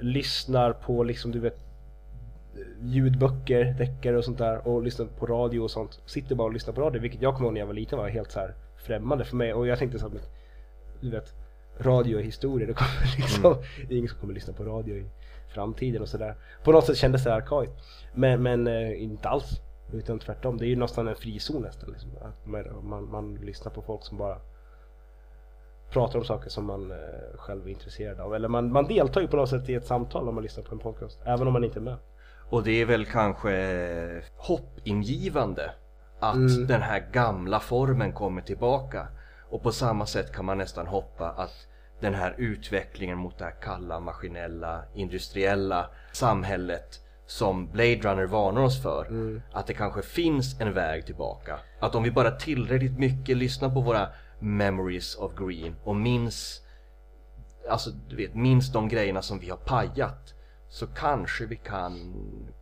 lyssnar på liksom du vet ljudböcker, deckare och sånt där och lyssnar på radio och sånt. Sitter bara och lyssnar på radio vilket jag kommer ihåg när jag var liten var helt så här främmande för mig och jag tänkte så här, du vet radio är historia, det kommer liksom, det är ingen som kommer lyssna på radio i framtiden och sådär. På något sätt kändes det arkaiskt. Men, men eh, inte alls. Utan tvärtom, det är ju nästan en frizon nästan. Liksom. Att man, man, man lyssnar på folk som bara pratar om saker som man eh, själv är intresserad av. Eller man, man deltar ju på något sätt i ett samtal om man lyssnar på en podcast. Även om man inte är med. Och det är väl kanske hoppingivande att Mm. den här gamla formen kommer tillbaka. Och på samma sätt kan man nästan hoppa att den här utvecklingen mot det här kalla, maskinella, industriella samhället som Blade Runner varnar oss för. Att det kanske finns en väg tillbaka. Att om vi bara tillräckligt mycket lyssnar på våra memories of green och minns Alltså du vet, minns de grejerna som vi har pajat Så kanske vi kan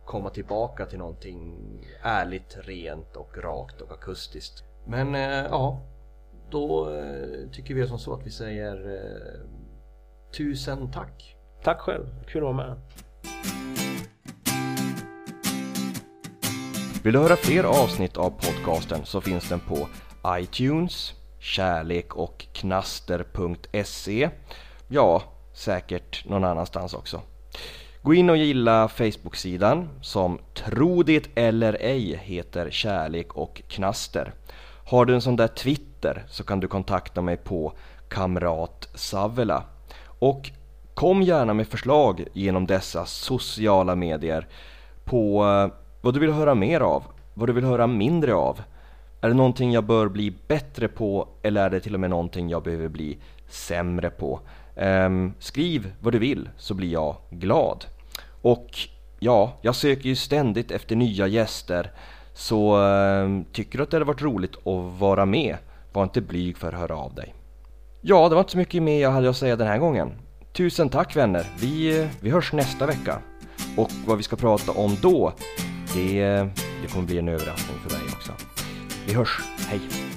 komma tillbaka till någonting ärligt, rent och rakt och akustiskt Men eh, ja Då eh, tycker vi som så att vi säger eh, Tusen tack Tack själv, kul att vara med. Vill du höra fler avsnitt av podcasten så finns den på iTunes, kärlek och knaster.se Ja, säkert någon annanstans också. Gå in och gilla Facebook-sidan som Tro det eller ej heter Kärlek och Knaster. Har du en sån där Twitter så kan du kontakta mig på Kamrat Savela. Och kom gärna med förslag genom dessa sociala medier på eh, vad du vill höra mer av, vad du vill höra mindre av. Är det någonting jag bör bli bättre på eller är det till och med någonting jag behöver bli sämre på? Ehm, skriv vad du vill så blir jag glad. Och ja, jag söker ju ständigt efter nya gäster så ehm, tycker du att det hade varit roligt att vara med, var inte blyg för att höra av dig. Ja, det var inte så mycket mer jag hade att säga den här gången. Tusen tack vänner, vi, vi hörs nästa vecka. Och vad vi ska prata om då, det, det kommer bli en överraskning för dig också. Vi hörs, hej!